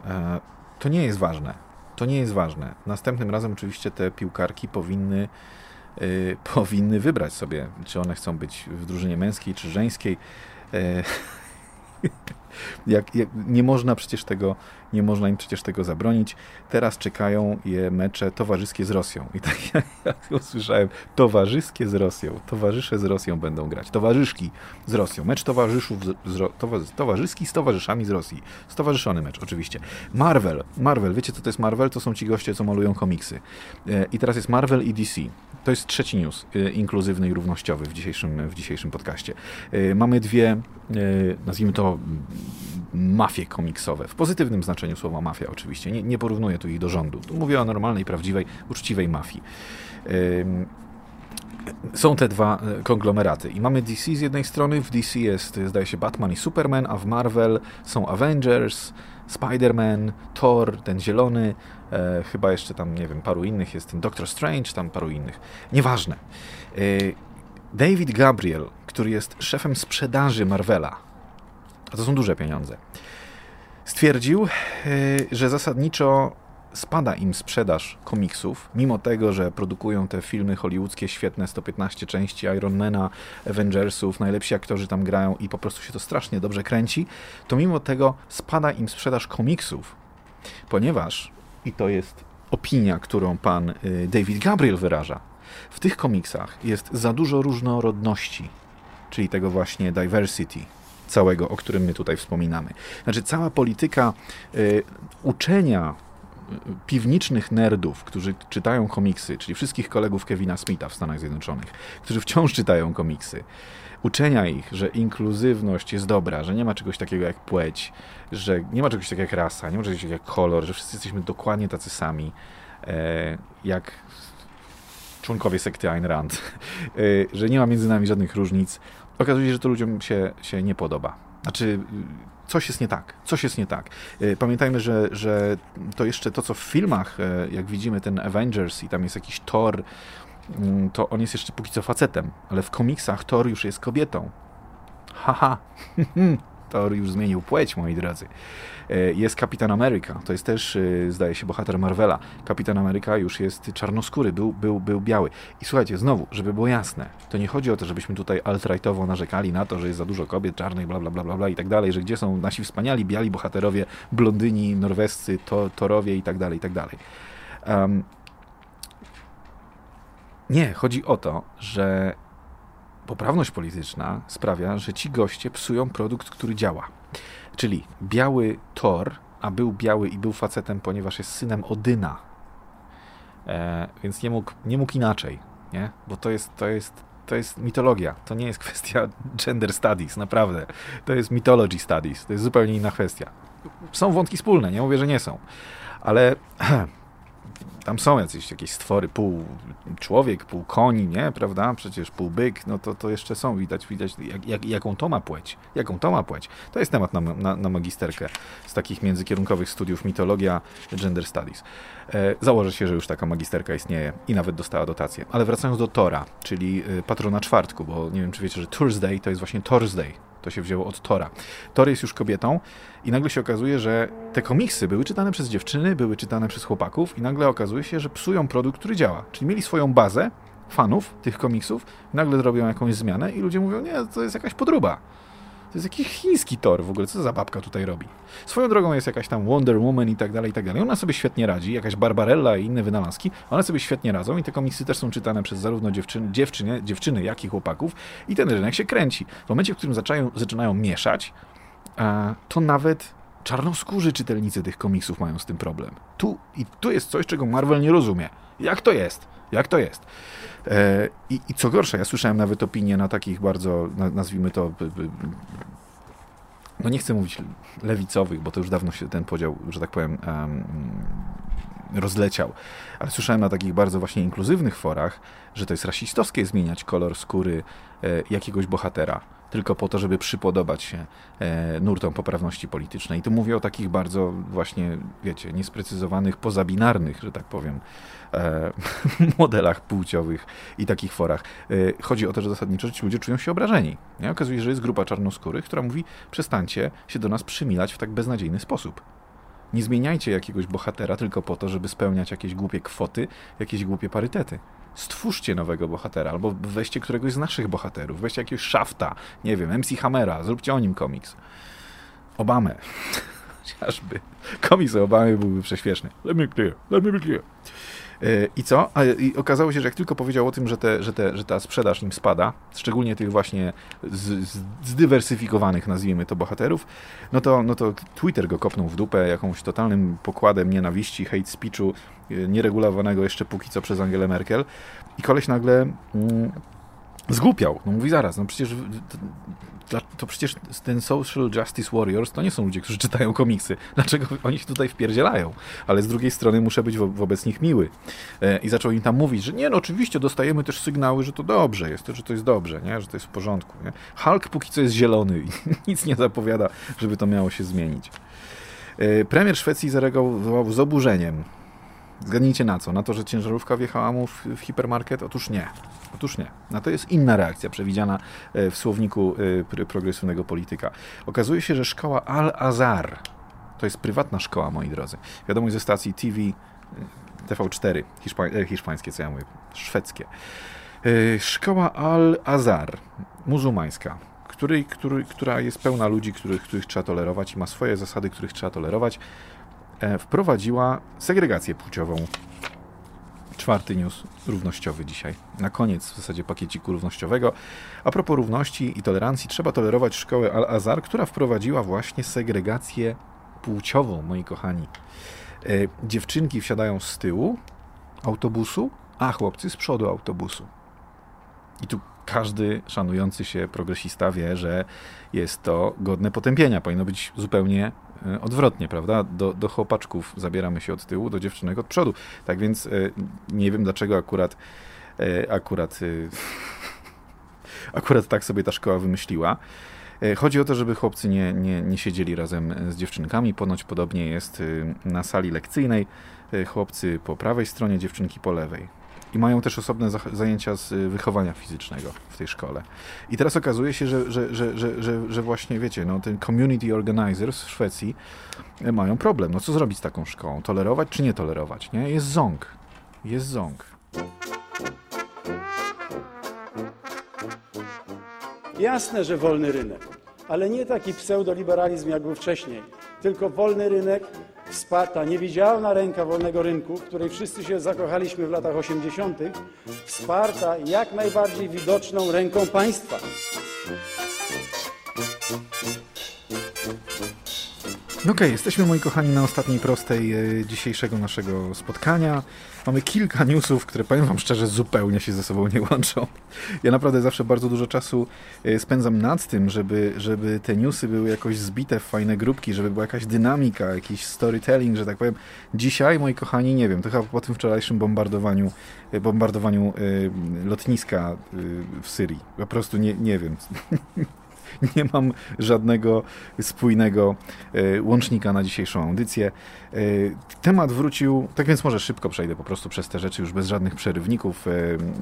E, to nie jest ważne. To nie jest ważne. Następnym razem oczywiście te piłkarki powinny, y, powinny wybrać sobie, czy one chcą być w drużynie męskiej czy żeńskiej. Jak, jak, nie można przecież tego, nie można im przecież tego zabronić. Teraz czekają je mecze towarzyskie z Rosją. I tak jak, jak usłyszałem, towarzyskie z Rosją. Towarzysze z Rosją będą grać. Towarzyszki z Rosją. Mecz towarzyszów, z, z, towarzyski z towarzyszami z Rosji. Stowarzyszony mecz, oczywiście. Marvel. Marvel. Wiecie, co to jest Marvel? To są ci goście, co malują komiksy. E, I teraz jest Marvel i DC. To jest trzeci news, e, inkluzywny i równościowy w dzisiejszym, w dzisiejszym podcaście. E, mamy dwie, nazwijmy to mafie komiksowe. W pozytywnym znaczeniu słowa mafia oczywiście. Nie, nie porównuję tu ich do rządu. Tu mówię o normalnej, prawdziwej, uczciwej mafii. Są te dwa e, konglomeraty i mamy DC z jednej strony, w DC jest zdaje się Batman i Superman, a w Marvel są Avengers, Spider-Man, Thor, ten zielony, e, chyba jeszcze tam, nie wiem, paru innych, jest ten Doctor Strange, tam paru innych. Nieważne. E, David Gabriel, który jest szefem sprzedaży Marvela, a to są duże pieniądze, stwierdził, e, że zasadniczo spada im sprzedaż komiksów, mimo tego, że produkują te filmy hollywoodzkie świetne, 115 części Ironmana, Avengersów, najlepsi aktorzy tam grają i po prostu się to strasznie dobrze kręci, to mimo tego spada im sprzedaż komiksów, ponieważ, i to jest opinia, którą pan y, David Gabriel wyraża, w tych komiksach jest za dużo różnorodności, czyli tego właśnie diversity, całego, o którym my tutaj wspominamy. Znaczy, cała polityka y, uczenia piwniczych nerdów, którzy czytają komiksy, czyli wszystkich kolegów Kevina Smitha w Stanach Zjednoczonych, którzy wciąż czytają komiksy, uczenia ich, że inkluzywność jest dobra, że nie ma czegoś takiego jak płeć, że nie ma czegoś takiego jak rasa, nie ma czegoś takiego jak kolor, że wszyscy jesteśmy dokładnie tacy sami, e, jak członkowie sekty Ayn Rand, e, że nie ma między nami żadnych różnic, okazuje się, że to ludziom się, się nie podoba. Znaczy, coś jest nie tak, coś jest nie tak. Pamiętajmy, że, że to jeszcze to, co w filmach, jak widzimy ten Avengers i tam jest jakiś Thor, mm, to on jest jeszcze póki co facetem, ale w komiksach Thor już jest kobietą. Haha, Thor już zmienił płeć, moi drodzy. E, jest Kapitan Ameryka, to jest też, e, zdaje się, bohater Marvela. Kapitan Ameryka już jest czarnoskóry, był, był, był biały. I słuchajcie, znowu, żeby było jasne, to nie chodzi o to, żebyśmy tutaj alt-rightowo narzekali na to, że jest za dużo kobiet czarnych, bla, bla, bla, bla, bla i tak dalej, że gdzie są nasi wspaniali, biali bohaterowie, blondyni, norwescy, to, torowie i tak dalej, i tak dalej. Um, nie, chodzi o to, że poprawność polityczna sprawia, że ci goście psują produkt, który działa. Czyli biały Thor, a był biały i był facetem, ponieważ jest synem Odyna. E, więc nie mógł, nie mógł inaczej, nie? Bo to jest, to jest, to jest mitologia. To nie jest kwestia gender studies, naprawdę. To jest mythology studies. To jest zupełnie inna kwestia. Są wątki wspólne, nie mówię, że nie są. Ale tam są jacyś jakieś stwory, pół człowiek, pół koni, nie, prawda? Przecież pół byk, no to, to jeszcze są, widać, widać jak, jak, jaką to ma płeć, jaką to ma płeć. To jest temat na, na, na magisterkę z takich międzykierunkowych studiów mitologia, gender studies. E, założę się, że już taka magisterka istnieje i nawet dostała dotację. Ale wracając do Tora, czyli e, patrona czwartku, bo nie wiem, czy wiecie, że Thursday to jest właśnie Thursday, to się wzięło od Tora. Thor jest już kobietą i nagle się okazuje, że te komiksy były czytane przez dziewczyny, były czytane przez chłopaków i nagle okazuje się, że psują produkt, który działa. Czyli mieli swoją bazę fanów tych komiksów, nagle zrobią jakąś zmianę i ludzie mówią, nie, to jest jakaś podruba. To jest jakiś chiński tor w ogóle, co za babka tutaj robi. Swoją drogą jest jakaś tam Wonder Woman i tak dalej, i tak dalej. Ona sobie świetnie radzi, jakaś Barbarella i inne wynalazki, one sobie świetnie radzą i te komiksy też są czytane przez zarówno dziewczyny, dziewczyny, dziewczyny jak i chłopaków i ten rynek się kręci. W momencie, w którym zaczynają, zaczynają mieszać, to nawet czarnoskórzy czytelnicy tych komiksów mają z tym problem. Tu i tu jest coś, czego Marvel nie rozumie. Jak to jest? Jak to jest? E, I, I, co gorsza, ja słyszałem nawet opinie na takich bardzo, nazwijmy to, no nie chcę mówić lewicowych, bo to już dawno się ten podział, że tak powiem, rozleciał, ale słyszałem na takich bardzo właśnie inkluzywnych forach, że to jest rasistowskie zmieniać kolor skóry e, jakiegoś bohatera tylko po to, żeby przypodobać się e, nurtom poprawności politycznej. I tu mówię o takich bardzo właśnie, wiecie, niesprecyzowanych, pozabinarnych, że tak powiem, e, modelach płciowych i takich forach. Chodzi o to, że zasadniczo ci ludzie czują się obrażeni. Okazuje się, że jest grupa czarnoskórych, która mówi, przestańcie się do nas przymilać w tak beznadziejny sposób. Nie zmieniajcie jakiegoś bohatera tylko po to, żeby spełniać jakieś głupie kwoty, jakieś głupie parytety stwórzcie nowego bohatera, albo weźcie któregoś z naszych bohaterów, weźcie jakiegoś Shafta, nie wiem, MC Hammera, zróbcie o nim komiks. Obamę. Chociażby. Komiks o Obamie byłby prześwieszny. Let me clear, let me be clear. E, I co? I okazało się, że jak tylko powiedział o tym, że, te, że, te, że ta sprzedaż im spada, szczególnie tych właśnie z, z, zdywersyfikowanych, nazwijmy to, bohaterów, no to, no to Twitter go kopnął w dupę jakąś totalnym pokładem nienawiści, hate speechu, e, nieregulowanego jeszcze póki co przez Angelę Merkel. I koleś nagle mm, zgłupiał. No mówi zaraz, no przecież to przecież ten Social Justice Warriors to nie są ludzie, którzy czytają komiksy. Dlaczego oni się tutaj wpierdzielają? Ale z drugiej strony muszę być wo wobec nich miły. E, I zaczął im tam mówić, że nie, no oczywiście dostajemy też sygnały, że to dobrze jest, że to jest dobrze, nie? że to jest w porządku. Nie? Hulk póki co jest zielony i nic nie zapowiada, żeby to miało się zmienić. E, premier Szwecji zareagował z oburzeniem Zgadnijcie na co? Na to, że ciężarówka wjechała mu w, w hipermarket? Otóż nie. Otóż nie. Na to jest inna reakcja przewidziana e, w słowniku e, progresywnego polityka. Okazuje się, że szkoła Al-Azhar to jest prywatna szkoła, moi drodzy. Wiadomość ze stacji TV e, TV4, hiszpa, hiszpańskie, co ja mówię, szwedzkie. Szkoła Al-Azhar, muzułmańska, której, który, która jest pełna ludzi, których, których trzeba tolerować i ma swoje zasady, których trzeba tolerować. E, wprowadziła segregację płciową. Czwarty news równościowy dzisiaj. Na koniec w zasadzie pakieciku równościowego. A propos równości i tolerancji, trzeba tolerować szkołę Al-Azhar, która wprowadziła właśnie segregację płciową, moi kochani. E, dziewczynki wsiadają z tyłu autobusu, a chłopcy z przodu autobusu. I tu każdy szanujący się progresista wie, że jest to godne potępienia. Powinno być zupełnie e, odwrotnie, prawda? Do, do chłopaczków zabieramy się od tyłu, do dziewczynek od przodu. Tak więc e, nie wiem dlaczego akurat e, akurat akurat tak sobie ta szkoła wymyśliła. Chodzi o to, żeby chłopcy nie, nie, nie siedzieli razem z dziewczynkami. Ponoć podobnie jest na sali lekcyjnej. Chłopcy po prawej stronie, dziewczynki po lewej. I mają też osobne zajęcia z y, wychowania fizycznego w tej szkole. I teraz okazuje się, że, że, że, że, że, że właśnie, wiecie, no, ten community organizers w Szwecji e, mają problem. No co zrobić z taką szkołą? Tolerować czy nie tolerować? Nie? Jest ząg. Jest ząg. Jasne, że wolny rynek, ale nie taki pseudoliberalizm, jak był wcześniej, tylko wolny rynek, ta niewidzialna ręka wolnego rynku, w której wszyscy się zakochaliśmy w latach 80., wsparta jak najbardziej widoczną ręką państwa. Okej, okay, jesteśmy moi kochani na ostatniej prostej e, dzisiejszego naszego spotkania. Mamy kilka newsów, które powiem wam szczerze zupełnie się ze sobą nie łączą. Ja naprawdę zawsze bardzo dużo czasu e, spędzam nad tym, żeby, żeby te newsy były jakoś zbite w fajne grupki, żeby była jakaś dynamika, jakiś storytelling, że tak powiem. Dzisiaj, moi kochani, nie wiem, to chyba po tym wczorajszym bombardowaniu, e, bombardowaniu lotniska w Syrii. Po prostu nie, nie wiem. nie mam żadnego spójnego e, łącznika na dzisiejszą audycję. E, temat wrócił, tak więc może szybko przejdę po prostu przez te rzeczy już bez żadnych przerywników.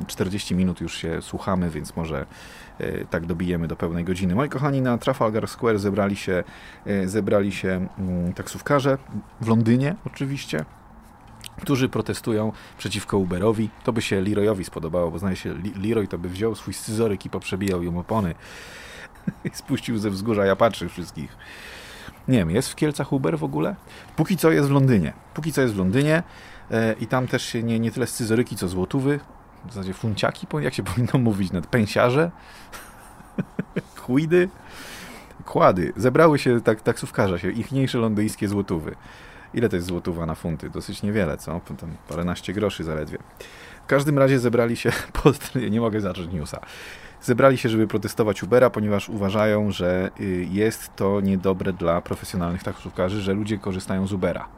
40 e, minut już się słuchamy, więc może tak dobijemy do pełnej godziny. Moi kochani, na Trafalgar Square zebrali się, zebrali się mm, taksówkarze w Londynie oczywiście którzy protestują przeciwko Uberowi. To by się Leroyowi spodobało, bo zdaje się, Leroy to by wziął swój scyzoryk i poprzebijał im opony. I spuścił ze wzgórza japatrzy wszystkich. Nie wiem, jest w Kielcach Uber w ogóle? Póki co jest w Londynie. Póki co jest w Londynie e, i tam też się nie, nie tyle scyzoryki, co złotówy. W zasadzie funciaki, jak się powinno mówić, nad pęsiarze, chujdy, kłady. Zebrały się tak, taksówkarze, się, ichniejsze londyńskie złotówy. Ile to jest złotówa na funty? Dosyć niewiele, co? Tam paręnaście groszy zaledwie. W każdym razie zebrali się pod... Nie mogę zacząć newsa zebrali się, żeby protestować Ubera, ponieważ uważają, że y, jest to niedobre dla profesjonalnych taksówkarzy, że ludzie korzystają z Ubera.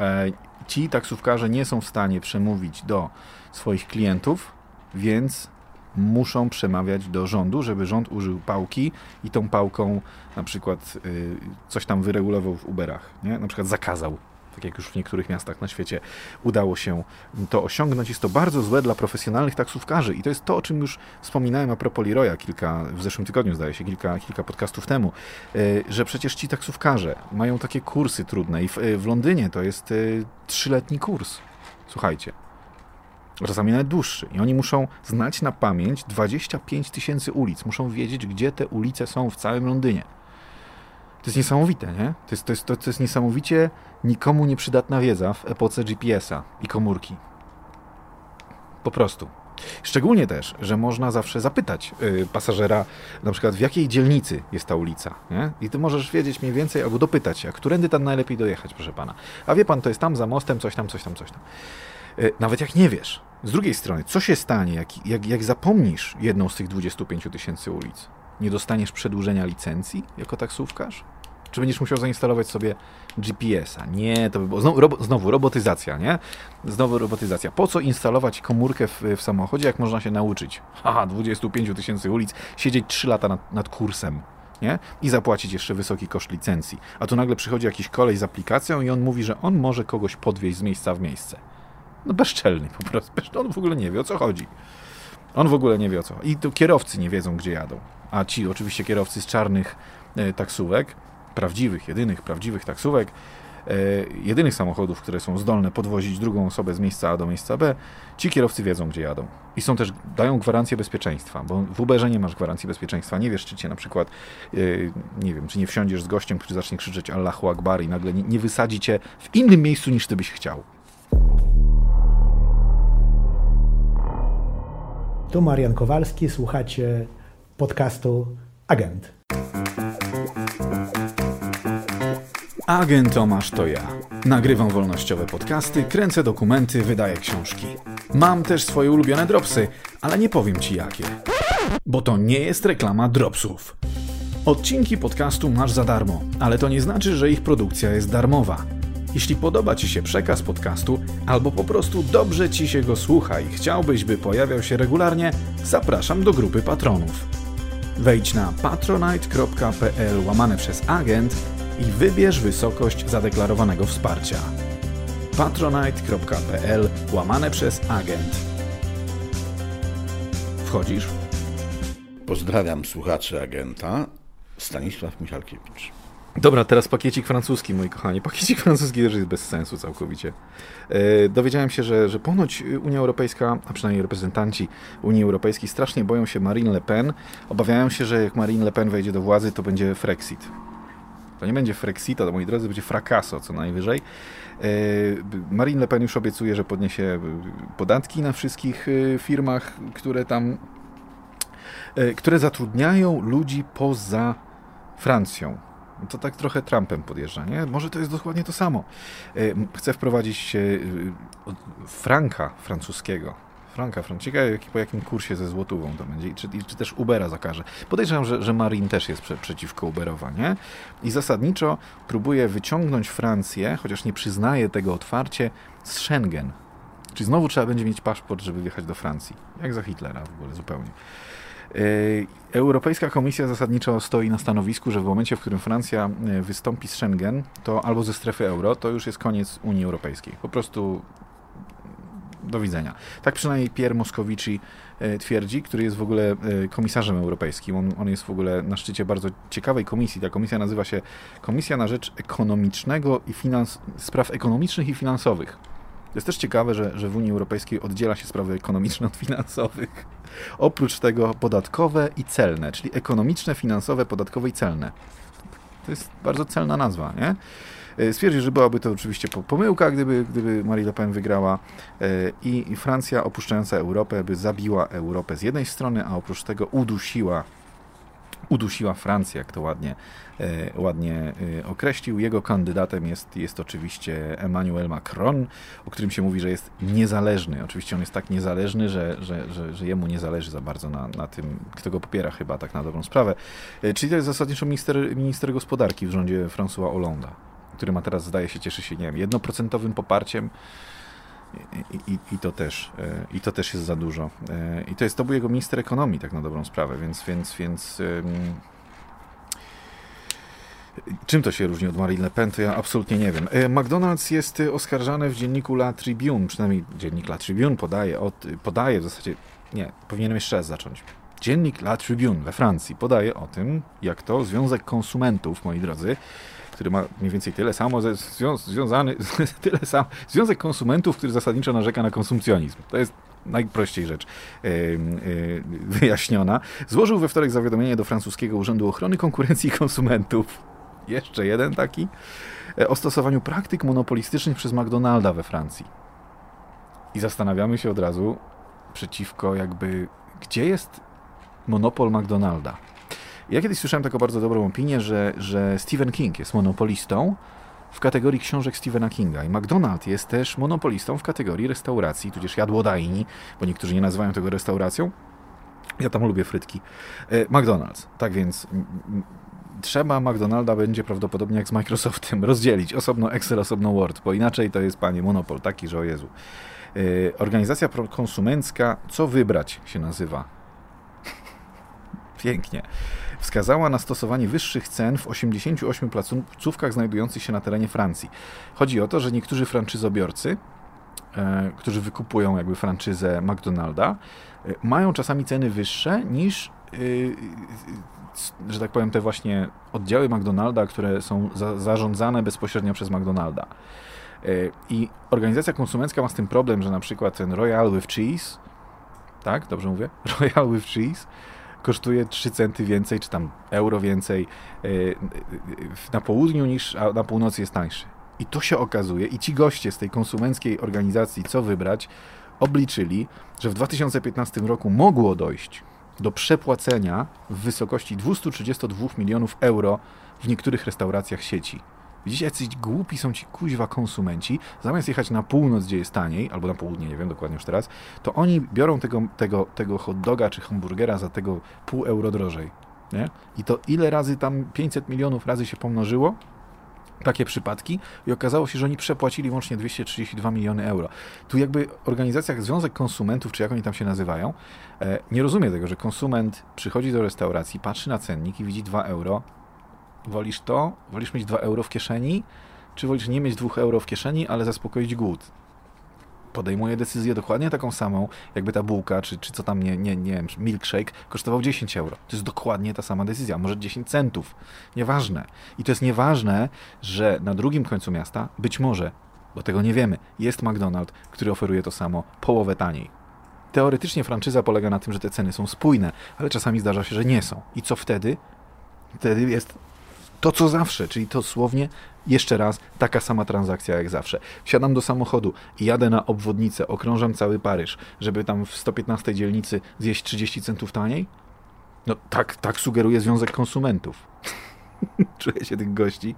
E, ci taksówkarze nie są w stanie przemówić do swoich klientów, więc muszą przemawiać do rządu, żeby rząd użył pałki i tą pałką na przykład y, coś tam wyregulował w Uberach, nie? na przykład zakazał tak jak już w niektórych miastach na świecie udało się to osiągnąć. Jest to bardzo złe dla profesjonalnych taksówkarzy i to jest to, o czym już wspominałem a propos Leroya kilka, w zeszłym tygodniu zdaje się, kilka, kilka podcastów temu, e, że przecież ci taksówkarze mają takie kursy trudne i w, w Londynie to jest e, trzyletni kurs. Słuchajcie, czasami nawet dłuższy. I oni muszą znać na pamięć 25 tysięcy ulic. Muszą wiedzieć, gdzie te ulice są w całym Londynie. To jest niesamowite, nie? To jest, to jest, to, to jest niesamowicie nikomu nieprzydatna wiedza w epoce GPS-a i komórki. Po prostu. Szczególnie też, że można zawsze zapytać yy, pasażera, na przykład w jakiej dzielnicy jest ta ulica, nie? I ty możesz wiedzieć mniej więcej, albo dopytać się, a którędy tam najlepiej dojechać, proszę pana. A wie pan, to jest tam za mostem, coś tam, coś tam, coś tam. Yy, nawet jak nie wiesz. Z drugiej strony, co się stanie, jak, jak, jak zapomnisz jedną z tych 25 tysięcy ulic? Nie dostaniesz przedłużenia licencji jako taksówkarz? Czy będziesz musiał zainstalować sobie GPS-a? Nie, to by było znowu, robo, znowu robotyzacja, nie? Znowu robotyzacja. Po co instalować komórkę w, w samochodzie, jak można się nauczyć? Haha, 25 tysięcy ulic, siedzieć 3 lata nad, nad kursem. Nie? I zapłacić jeszcze wysoki koszt licencji. A tu nagle przychodzi jakiś kolej z aplikacją i on mówi, że on może kogoś podwieźć z miejsca w miejsce. No bezczelny po prostu. On w ogóle nie wie o co chodzi. On w ogóle nie wie o co. I tu kierowcy nie wiedzą, gdzie jadą a ci oczywiście kierowcy z czarnych e, taksówek, prawdziwych, jedynych prawdziwych taksówek, e, jedynych samochodów, które są zdolne podwozić drugą osobę z miejsca A do miejsca B, ci kierowcy wiedzą, gdzie jadą. I są też, dają gwarancję bezpieczeństwa, bo w Uberze nie masz gwarancji bezpieczeństwa. Nie wiesz, czy cię na przykład, e, nie wiem, czy nie wsiądziesz z gościem, który zacznie krzyczeć Allahu Akbar i nagle nie, nie wysadzi cię w innym miejscu, niż ty byś chciał. Tu Marian Kowalski, słuchacie podcastu Agent. Agent Tomasz to ja. Nagrywam wolnościowe podcasty, kręcę dokumenty, wydaję książki. Mam też swoje ulubione dropsy, ale nie powiem ci jakie. Bo to nie jest reklama dropsów. Odcinki podcastu masz za darmo, ale to nie znaczy, że ich produkcja jest darmowa. Jeśli podoba Ci się przekaz podcastu, albo po prostu dobrze Ci się go słucha i chciałbyś, by pojawiał się regularnie, zapraszam do grupy patronów. Wejdź na patronite.pl łamane przez agent i wybierz wysokość zadeklarowanego wsparcia. patronite.pl łamane przez agent. Wchodzisz? Pozdrawiam słuchaczy agenta Stanisław Michalkiewicz. Dobra, teraz pakiecik francuski, moi kochani. Pakiecik francuski też jest bez sensu całkowicie. E, dowiedziałem się, że, że ponoć Unia Europejska, a przynajmniej reprezentanci Unii Europejskiej strasznie boją się Marine Le Pen. Obawiają się, że jak Marine Le Pen wejdzie do władzy, to będzie Frexit. To nie będzie Frexita, to moi drodzy, będzie frakaso co najwyżej. E, Marine Le Pen już obiecuje, że podniesie podatki na wszystkich e, firmach, które tam, które zatrudniają ludzi poza Francją to tak trochę Trumpem podjeżdża, nie? Może to jest dokładnie to samo. E, chce wprowadzić e, franka francuskiego. Franka, frank. Ciekawe po jakim kursie ze złotówą to będzie. Czy, czy też Ubera zakaże. Podejrzewam, że, że Marine też jest prze, przeciwko Uberowa, nie? I zasadniczo próbuje wyciągnąć Francję, chociaż nie przyznaje tego otwarcie, z Schengen. Czyli znowu trzeba będzie mieć paszport, żeby wjechać do Francji. Jak za Hitlera w ogóle zupełnie. E, Europejska Komisja zasadniczo stoi na stanowisku, że w momencie, w którym Francja e, wystąpi z Schengen, to albo ze strefy euro, to już jest koniec Unii Europejskiej. Po prostu do widzenia. Tak przynajmniej Pierre Moscovici e, twierdzi, który jest w ogóle komisarzem europejskim. On, on, jest w ogóle na szczycie bardzo ciekawej komisji. Ta komisja nazywa się Komisja na rzecz ekonomicznego i finans, spraw ekonomicznych i finansowych. Jest też ciekawe, że, że w Unii Europejskiej oddziela się sprawy ekonomiczne od finansowych. Oprócz tego podatkowe i celne, czyli ekonomiczne, finansowe, podatkowe i celne. To jest bardzo celna nazwa, nie? E, stwierdził, że byłaby to oczywiście pomyłka, gdyby, gdyby Marie Le Pen wygrała e, i Francja opuszczająca Europę by zabiła Europę z jednej strony, a oprócz tego udusiła udusiła Francję, jak to ładnie, e, ładnie e, określił. Jego kandydatem jest, jest oczywiście Emmanuel Macron, o którym się mówi, że jest niezależny. Oczywiście on jest tak niezależny, że, że, że, że jemu nie zależy za bardzo na, na tym, kto go popiera chyba, tak na dobrą sprawę. E, czyli to jest zasadniczo minister, minister gospodarki w rządzie François Hollande, który ma teraz, zdaje się, cieszy się, nie wiem, jednoprocentowym poparciem i, i, to też, e, I to też jest za dużo. E, I to jest to był jego minister ekonomii, tak na dobrą sprawę, więc, więc, więc Czym to się różni od Marine Le Pen, to ja absolutnie nie wiem. E, McDonald's jest oskarżany w dzienniku La Tribune, przynajmniej dziennik La Tribune podaje, od, podaje w zasadzie, nie, powinienem jeszcze raz zacząć. Dziennik La Tribune we Francji podaje o tym, jak to Związek Konsumentów, moi drodzy, który ma mniej więcej tyle samo ze, zwią, związany, tyle sam, Związek Konsumentów, który zasadniczo narzeka na konsumpcjonizm. To jest najprościej rzecz yy, yy, wyjaśniona. Złożył we wtorek zawiadomienie do francuskiego Urzędu Ochrony Konkurencji i Konsumentów. Jeszcze jeden taki. E, o stosowaniu praktyk monopolistycznych przez McDonalda we Francji. I zastanawiamy się od razu przeciwko jakby, gdzie jest monopol McDonalda? Ja kiedyś słyszałem taką bardzo dobrą opinię, że, że Stephen King jest monopolistą w kategorii książek Stephena Kinga i McDonald jest też monopolistą w kategorii restauracji, tudzież jadłodajni, bo niektórzy nie nazywają tego restauracją. Ja tam lubię frytki. E, McDonald's. Tak więc trzeba McDonalda będzie prawdopodobnie jak z Microsoftem rozdzielić. Osobno Excel, osobno Word, bo inaczej to jest, panie, monopol taki, że o Jezu. E, organizacja konsumencka Co wybrać się nazywa. Pięknie wskazała na stosowanie wyższych cen w 88 placówkach znajdujących się na terenie Francji. Chodzi o to, że niektórzy franczyzobiorcy, e, którzy wykupują jakby franczyzę McDonalda, e, mają czasami ceny wyższe niż e, że tak powiem, te właśnie oddziały McDonalda, które są za, zarządzane bezpośrednio przez McDonalda. I organizacja konsumencka ma z tym problem, że na przykład ten Royal with Cheese, tak, dobrze mówię? Royal with Cheese kosztuje 3 centy więcej, czy tam euro więcej e, na południu niż a na północy jest tańszy. I to się okazuje, i ci goście z tej konsumenckiej organizacji, co wybrać, obliczyli, że w 2015 roku mogło dojść do przepłacenia w wysokości 232 milionów euro w niektórych restauracjach sieci. Widzicie, jacyś głupi są ci kuźwa konsumenci, zamiast jechać na północ, gdzie jest taniej, albo na południe, nie wiem dokładnie już teraz, to oni biorą tego, tego, tego hot doga czy hamburgera za tego pół euro drożej. Nie? I to ile razy tam 500 milionów razy się pomnożyło? takie przypadki i okazało się, że oni przepłacili łącznie 232 miliony euro. Tu jakby organizacja Związek Konsumentów, czy jak oni tam się nazywają, e, nie rozumie tego, że konsument przychodzi do restauracji, patrzy na cennik i widzi 2 euro. Wolisz to? Wolisz mieć 2 euro w kieszeni? Czy wolisz nie mieć 2 euro w kieszeni, ale zaspokoić głód? podejmuje decyzję dokładnie taką samą, jakby ta bułka, czy, czy co tam, nie, nie, nie wiem, milkshake kosztował 10 euro. To jest dokładnie ta sama decyzja, może 10 centów. Nieważne. I to jest nieważne, że na drugim końcu miasta, być może, bo tego nie wiemy, jest McDonald's, który oferuje to samo połowę taniej. Teoretycznie franczyza polega na tym, że te ceny są spójne, ale czasami zdarza się, że nie są. I co wtedy? Wtedy jest to, co zawsze, czyli dosłownie jeszcze raz taka sama transakcja jak zawsze. Wsiadam do samochodu i jadę na obwodnicę, okrążam cały Paryż, żeby tam w 115 dzielnicy zjeść 30 centów taniej? No tak, tak sugeruje Związek Konsumentów. Czuję się tych gości.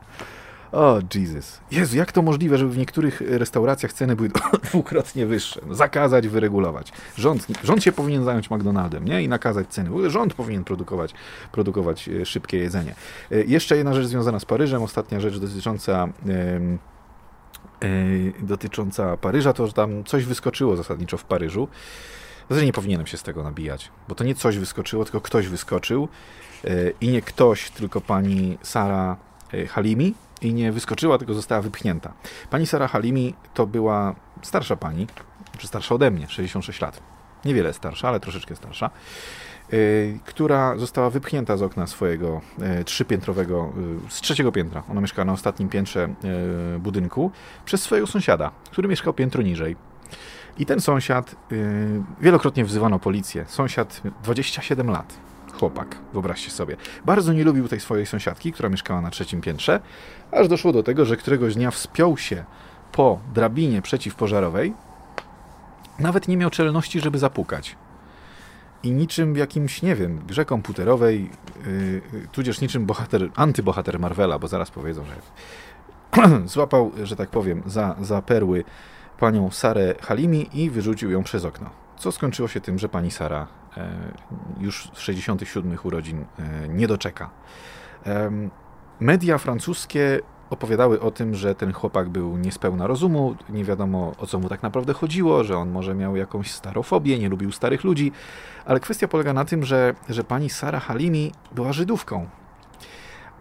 O, Jesus. Jezu, jak to możliwe, żeby w niektórych restauracjach ceny były dwukrotnie wyższe? No, zakazać, wyregulować. Rząd, rząd się powinien zająć McDonaldem, nie? I nakazać ceny. Rząd powinien produkować, produkować e, szybkie jedzenie. E, jeszcze jedna rzecz związana z Paryżem. Ostatnia rzecz dotycząca... Yy, dotycząca Paryża, to że tam coś wyskoczyło zasadniczo w Paryżu. Zasadzie nie powinienem się z tego nabijać, bo to nie coś wyskoczyło, tylko ktoś wyskoczył i nie ktoś, tylko pani Sara Halimi, i nie wyskoczyła, tylko została wypchnięta. Pani Sara Halimi to była starsza pani, czy starsza ode mnie, 66 lat. Niewiele starsza, ale troszeczkę starsza, yy, która została wypchnięta z okna swojego yy, trzypiętrowego, yy, z trzeciego piętra. Ona mieszkała na ostatnim piętrze y, budynku przez swojego sąsiada, który mieszkał piętro niżej. I ten sąsiad, y, wielokrotnie wzywano policję, sąsiad 27 lat, chłopak, wyobraźcie sobie. Bardzo nie lubił tej swojej sąsiadki, która mieszkała na trzecim piętrze, aż doszło do tego, że któregoś dnia wspiął się po drabinie przeciwpożarowej, nawet nie miał czelności, żeby zapukać. I niczym w jakimś, nie wiem, grze komputerowej, yy, tudzież niczym bohater, antybohater Marvela, bo zaraz powiedzą, że złapał, że tak powiem, za, za perły panią Sarę Halimi i wyrzucił ją przez okno. Co skończyło się tym, że pani Sara już z 67 urodzin e, nie doczeka. Media francuskie opowiadały o tym, że ten chłopak był niespełna rozumu, nie wiadomo o co mu tak naprawdę chodziło, że on może miał jakąś starofobię, nie lubił starych ludzi, ale kwestia polega na tym, że, że pani Sara Halimi była Żydówką.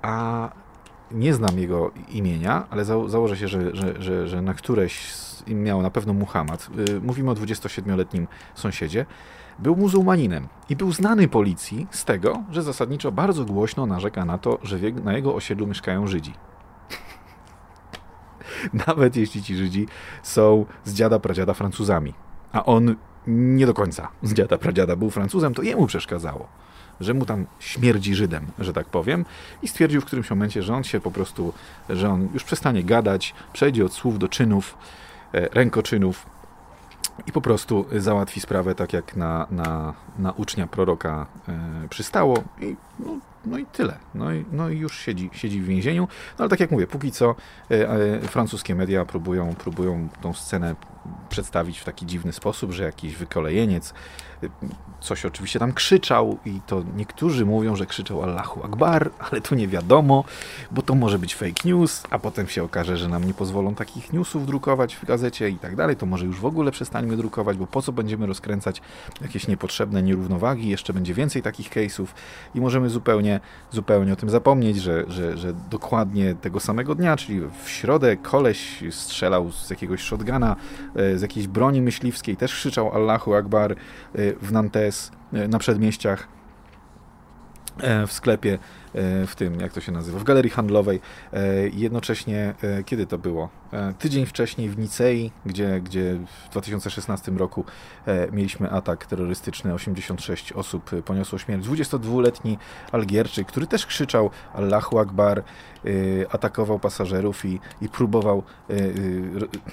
A nie znam jego imienia, ale za, założę się, że, że, że, że na któreś miał na pewno Muhammad. Y, mówimy o 27-letnim sąsiedzie. Był muzułmaninem i był znany policji z tego, że zasadniczo bardzo głośno narzeka na to, że na jego osiedlu mieszkają Żydzi. Nawet jeśli ci Żydzi są z dziada pradziada Francuzami, a on nie do końca z dziada pradziada był Francuzem, to jemu przeszkadzało że mu tam śmierdzi Żydem, że tak powiem, i stwierdził w którymś momencie, że on się po prostu, że on już przestanie gadać, przejdzie od słów do czynów, e, rękoczynów i po prostu załatwi sprawę tak jak na, na, na ucznia proroka e, przystało i no, no i tyle. No i, no i już siedzi, siedzi w więzieniu. No ale tak jak mówię, póki co e, e, francuskie media próbują, próbują tą scenę przedstawić w taki dziwny sposób, że jakiś wykolejeniec coś oczywiście tam krzyczał i to niektórzy mówią, że krzyczał Allahu Akbar, ale to nie wiadomo, bo to może być fake news, a potem się okaże, że nam nie pozwolą takich newsów drukować w gazecie i tak dalej, to może już w ogóle przestańmy drukować, bo po co będziemy rozkręcać jakieś niepotrzebne nierównowagi, jeszcze będzie więcej takich case'ów i możemy zupełnie, zupełnie o tym zapomnieć, że, że, że dokładnie tego samego dnia, czyli w środę koleś strzelał z jakiegoś shotguna, z jakiejś broni myśliwskiej, też krzyczał Allahu Akbar, e, w Nantes, e, na przedmieściach, e, w sklepie, e, w tym, jak to się nazywa, w galerii handlowej. Jednocześnie, kiedy to było? Tydzień wcześniej w Nicei, gdzie, gdzie w 2016 roku mieliśmy atak terrorystyczny, 86 osób poniosło śmierć. 22-letni Algierczyk, który też krzyczał Allahu Akbar, atakował pasażerów i, i próbował,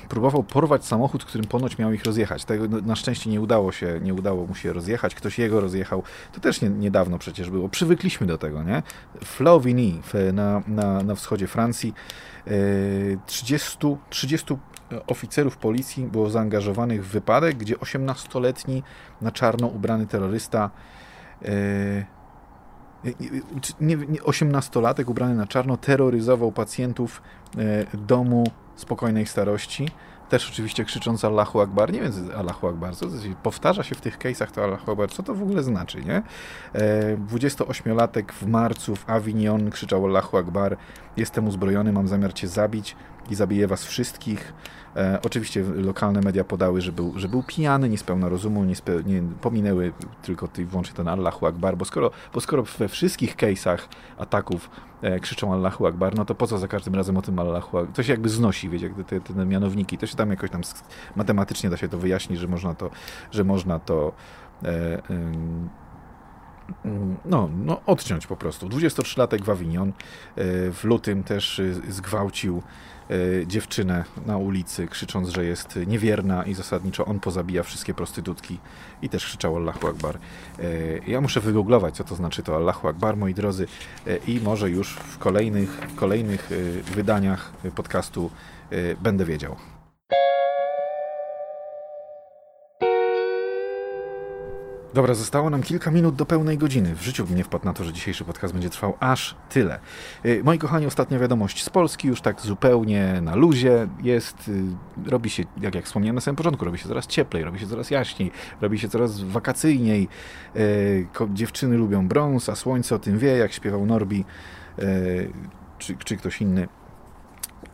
próbował porwać samochód, którym ponoć miał ich rozjechać. Tego na szczęście nie udało się, nie udało mu się rozjechać, ktoś jego rozjechał. To też nie, niedawno przecież było. Przywykliśmy do tego, nie? Flauvigny na, na, na wschodzie Francji 30, 30 oficerów policji było zaangażowanych w wypadek, gdzie 18-letni na czarno ubrany terrorysta nie, nie, 18-latek ubrany na czarno terroryzował pacjentów e, domu spokojnej starości. Też oczywiście krzycząc Allahu Akbar. Nie wiem, Allahu Akbar. Co to, powtarza się w tych case'ach to Allahu Akbar. Co to w ogóle znaczy, nie? 28-latek w marcu w Avignon krzyczał Allahu Akbar. Jestem uzbrojony, mam zamiar cię zabić i zabiję was wszystkich. E, oczywiście lokalne media podały, że był, że był pijany, niespełna rozumu, nie, spe, nie pominęły tylko i wyłącznie ten Allahu Akbar, bo skoro, bo skoro we wszystkich case'ach ataków e, krzyczą Allahu Akbar, no to po co za każdym razem o tym Allahu Akbar? To się jakby znosi, wiecie, jak te, te mianowniki, to się tam jakoś tam matematycznie da się to wyjaśnić, że można to, że można to e, no, no, odciąć po prostu. 23-latek w Avignon e, w lutym też e, zgwałcił E, dziewczynę na ulicy, krzycząc, że jest niewierna i zasadniczo on pozabija wszystkie prostytutki i też krzyczał Allahu Akbar. E, ja muszę wygooglować, co to znaczy to Allahu Akbar, moi drodzy, i może już w kolejnych, kolejnych wydaniach podcastu będę wiedział. Dobra, zostało nam kilka minut do pełnej godziny. W życiu bym nie wpadł na to, że dzisiejszy podcast będzie trwał aż tyle. Y, moi kochani, ostatnia wiadomość z Polski, już tak zupełnie na luzie jest, y, robi się, jak, jak wspomniałem na samym początku, robi się coraz cieplej, robi się coraz jaśniej, robi się coraz wakacyjniej. Y, dziewczyny lubią brąz, a słońce o tym wie, jak śpiewał Norbi czy, czy ktoś inny.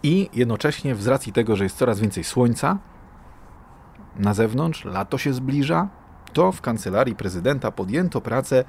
I jednocześnie z racji tego, że jest coraz więcej słońca na zewnątrz, lato się zbliża, to w kancelarii prezydenta podjęto pracę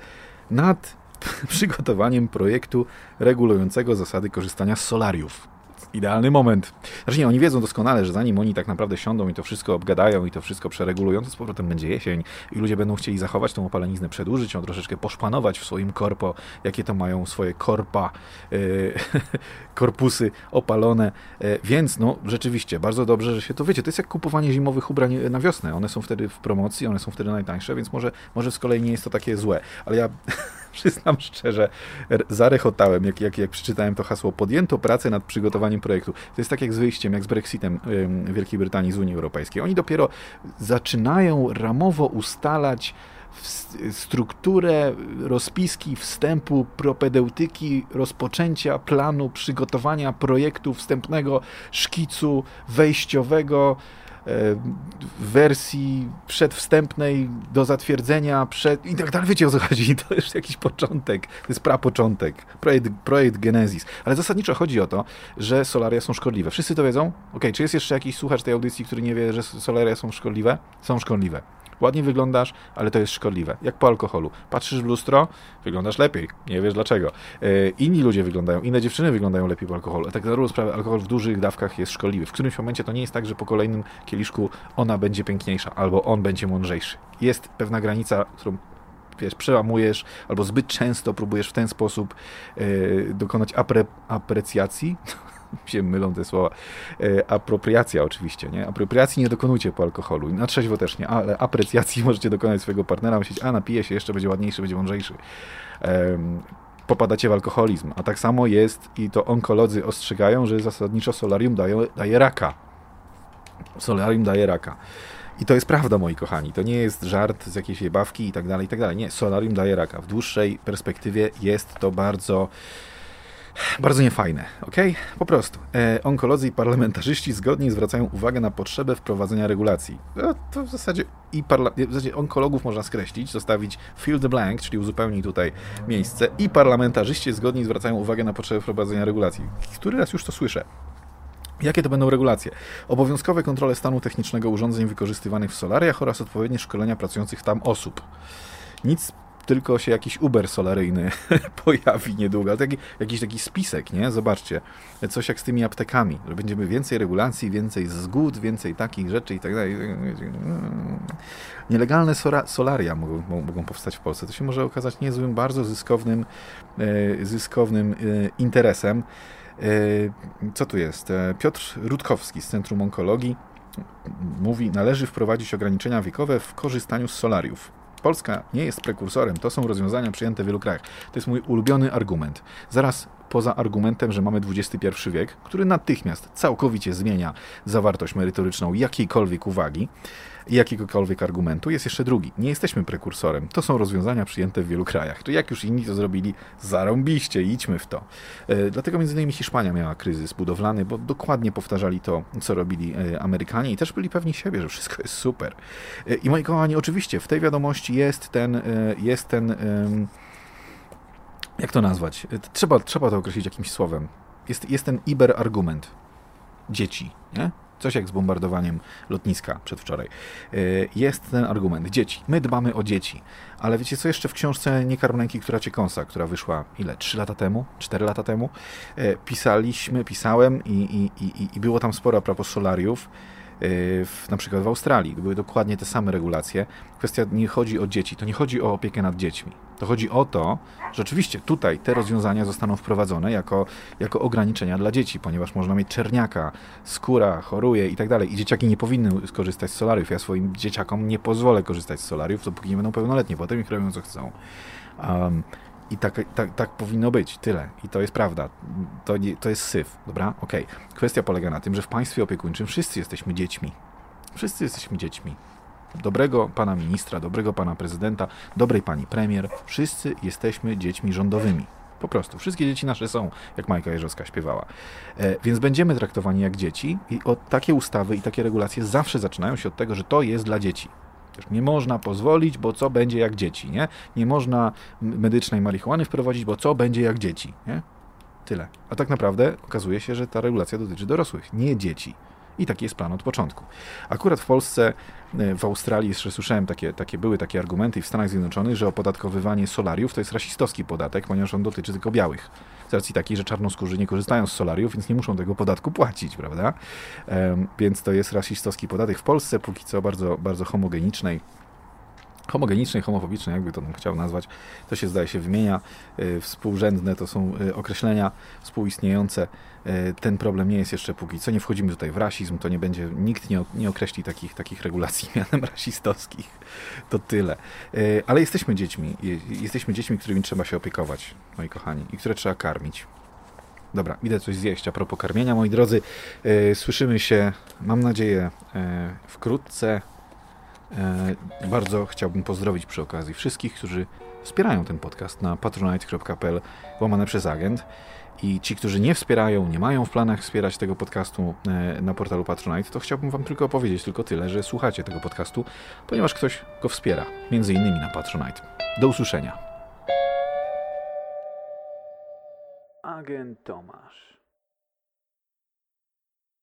nad przygotowaniem projektu regulującego zasady korzystania z solariów idealny moment. Znaczy nie, oni wiedzą doskonale, że zanim oni tak naprawdę siądą i to wszystko obgadają i to wszystko przeregulują, to z powrotem będzie jesień i ludzie będą chcieli zachować tą opaleniznę, przedłużyć ją, troszeczkę poszpanować w swoim korpo, jakie to mają swoje korpa, yy, korpusy opalone, yy, więc no rzeczywiście, bardzo dobrze, że się to wiecie. To jest jak kupowanie zimowych ubrań na wiosnę. One są wtedy w promocji, one są wtedy najtańsze, więc może, może z kolei nie jest to takie złe. Ale ja przyznam szczerze, zarechotałem, jak, jak, jak przeczytałem to hasło. Podjęto pracę nad przygotowaniem projektu. To jest tak jak z wyjściem, jak z Brexitem Wielkiej Brytanii z Unii Europejskiej. Oni dopiero zaczynają ramowo ustalać strukturę rozpiski wstępu, propedeutyki, rozpoczęcia planu, przygotowania projektu wstępnego, szkicu wejściowego, w wersji przedwstępnej do zatwierdzenia, przed i tak dalej. Wiecie o co chodzi? To jest jakiś początek, to jest prapoczątek, projekt, projekt Genesis. Ale zasadniczo chodzi o to, że solaria są szkodliwe. Wszyscy to wiedzą? Ok, czy jest jeszcze jakiś słuchacz tej audycji, który nie wie, że solaria są szkodliwe? Są szkodliwe. Ładnie wyglądasz, ale to jest szkodliwe. Jak po alkoholu. Patrzysz w lustro, wyglądasz lepiej. Nie wiesz dlaczego. E, inni ludzie wyglądają, inne dziewczyny wyglądają lepiej po alkoholu. Tak na sprawę, alkohol w dużych dawkach jest szkodliwy. W którymś momencie to nie jest tak, że po kolejnym kieliszku ona będzie piękniejsza, albo on będzie mądrzejszy. Jest pewna granica, którą wiesz, przełamujesz, albo zbyt często próbujesz w ten sposób e, dokonać apre, aprecjacji się mylą te słowa. E, apropriacja oczywiście, nie? Apropriacji nie dokonujcie po alkoholu. Na trzeźwo też nie, ale aprecjacji możecie dokonać swojego partnera, myśleć, a napije się, jeszcze będzie ładniejszy, będzie mądrzejszy. popadacie w alkoholizm. A tak samo jest i to onkolodzy ostrzegają, że zasadniczo solarium daje, daje raka. Solarium daje raka. I to jest prawda, moi kochani. To nie jest żart z jakiejś jebawki i tak dalej, i tak dalej. Nie, solarium daje raka. W dłuższej perspektywie jest to bardzo bardzo niefajne, ok? Po prostu. E, onkolodzy i parlamentarzyści zgodnie zwracają uwagę na potrzebę wprowadzenia regulacji. No, to w zasadzie i w zasadzie onkologów można skreślić, zostawić the blank, czyli uzupełnić tutaj miejsce. I parlamentarzyści zgodnie zwracają uwagę na potrzebę wprowadzenia regulacji. Który raz już to słyszę. Jakie to będą regulacje? Obowiązkowe kontrole stanu technicznego urządzeń wykorzystywanych w solariach oraz odpowiednie szkolenia pracujących tam osób. Nic tylko się jakiś Uber solaryjny pojawi niedługo. Taki, jakiś taki spisek, nie? Zobaczcie. Coś jak z tymi aptekami, że będziemy więcej regulacji, więcej zgód, więcej takich rzeczy i tak dalej. Nielegalne solaria mogą, mogą powstać w Polsce. To się może okazać niezłym, bardzo zyskownym, e, zyskownym e, interesem. E, co tu jest? Piotr Rutkowski z Centrum Onkologii mówi, należy wprowadzić ograniczenia wiekowe w korzystaniu z solariów. Polska nie jest prekursorem, to są rozwiązania przyjęte w wielu krajach. To jest mój ulubiony argument. Zaraz poza argumentem, że mamy XXI wiek, który natychmiast całkowicie zmienia zawartość merytoryczną jakiejkolwiek uwagi, jakiegokolwiek argumentu, jest jeszcze drugi. Nie jesteśmy prekursorem. To są rozwiązania przyjęte w wielu krajach. To jak już inni to zrobili, zarąbiście, idźmy w to. E, dlatego między innymi Hiszpania miała kryzys budowlany, bo dokładnie powtarzali to, co robili e, Amerykanie i też byli pewni siebie, że wszystko jest super. E, I moi kochani, oczywiście w tej wiadomości jest ten, jest ten jak to nazwać? Trzeba, trzeba to określić jakimś słowem. Jest, jest ten iber-argument dzieci, nie? Coś jak z bombardowaniem lotniska przedwczoraj. E, jest ten argument. Dzieci. My dbamy o dzieci. Ale wiecie co jeszcze w książce Nie karm ręki, która cię kąsa, która wyszła ile? Trzy lata temu? Cztery lata temu? E, pisaliśmy, pisałem i, i, i, i było tam sporo a propos solariów Y, w, na przykład w Australii. Były dokładnie te same regulacje. Kwestia nie chodzi o dzieci, to nie chodzi o opiekę nad dziećmi. To chodzi o to, że oczywiście tutaj te rozwiązania zostaną wprowadzone jako, jako ograniczenia dla dzieci, ponieważ można mieć czerniaka, skóra choruje i tak dalej. I dzieciaki nie powinny skorzystać z solariów. Ja swoim dzieciakom nie pozwolę korzystać z solariów, dopóki nie będą pełnoletnie. Potem ich robią co chcą. Um, i tak, tak, tak powinno być, tyle. I to jest prawda. To, nie, to jest syf, dobra? Okej. Okay. Kwestia polega na tym, że w państwie opiekuńczym wszyscy jesteśmy dziećmi. Wszyscy jesteśmy dziećmi. Dobrego pana ministra, dobrego pana prezydenta, dobrej pani premier. Wszyscy jesteśmy dziećmi rządowymi. Po prostu. Wszystkie dzieci nasze są, jak Majka Jerzowska śpiewała. E, więc będziemy traktowani jak dzieci i od takie ustawy i takie regulacje zawsze zaczynają się od tego, że to jest dla dzieci. Też nie można pozwolić, bo co będzie jak dzieci, nie? Nie można medycznej marihuany wprowadzić, bo co będzie jak dzieci, nie? Tyle. A tak naprawdę okazuje się, że ta regulacja dotyczy dorosłych, nie dzieci. I taki jest plan od początku. Akurat w Polsce, e, w Australii jeszcze słyszałem takie, takie były takie argumenty i w Stanach Zjednoczonych, że opodatkowywanie solariów to jest rasistowski podatek, ponieważ on dotyczy tylko białych. Z racji takiej, że czarnoskórzy nie korzystają z solariów, więc nie muszą tego podatku płacić, prawda? Więc to jest rasistowski podatek w Polsce, póki co bardzo, bardzo homogenicznej homogenicznej, homofobicznej, jakby to chciał nazwać, to się zdaje się wymienia. E, współrzędne to są e, określenia współistniejące. E, ten problem nie jest jeszcze póki co. Nie wchodzimy tutaj w rasizm, to nie będzie, nikt nie, nie określi takich, takich regulacji mianem rasistowskich. To tyle. Ale jesteśmy dziećmi. Jesteśmy dziećmi, którymi trzeba się opiekować, moi kochani, i które trzeba karmić. Dobra, idę coś zjeść. A propos karmienia, moi drodzy, słyszymy się, mam nadzieję, wkrótce. E, bardzo chciałbym pozdrowić przy okazji wszystkich, którzy wspierają ten podcast na patronite.pl łamane przez agent. I ci, którzy nie wspierają, nie mają w planach wspierać tego podcastu e, na portalu Patronite, to chciałbym Wam tylko powiedzieć tylko tyle, że słuchacie tego podcastu, ponieważ ktoś go wspiera, między innymi na Patronite. Do usłyszenia. Agent Tomasz.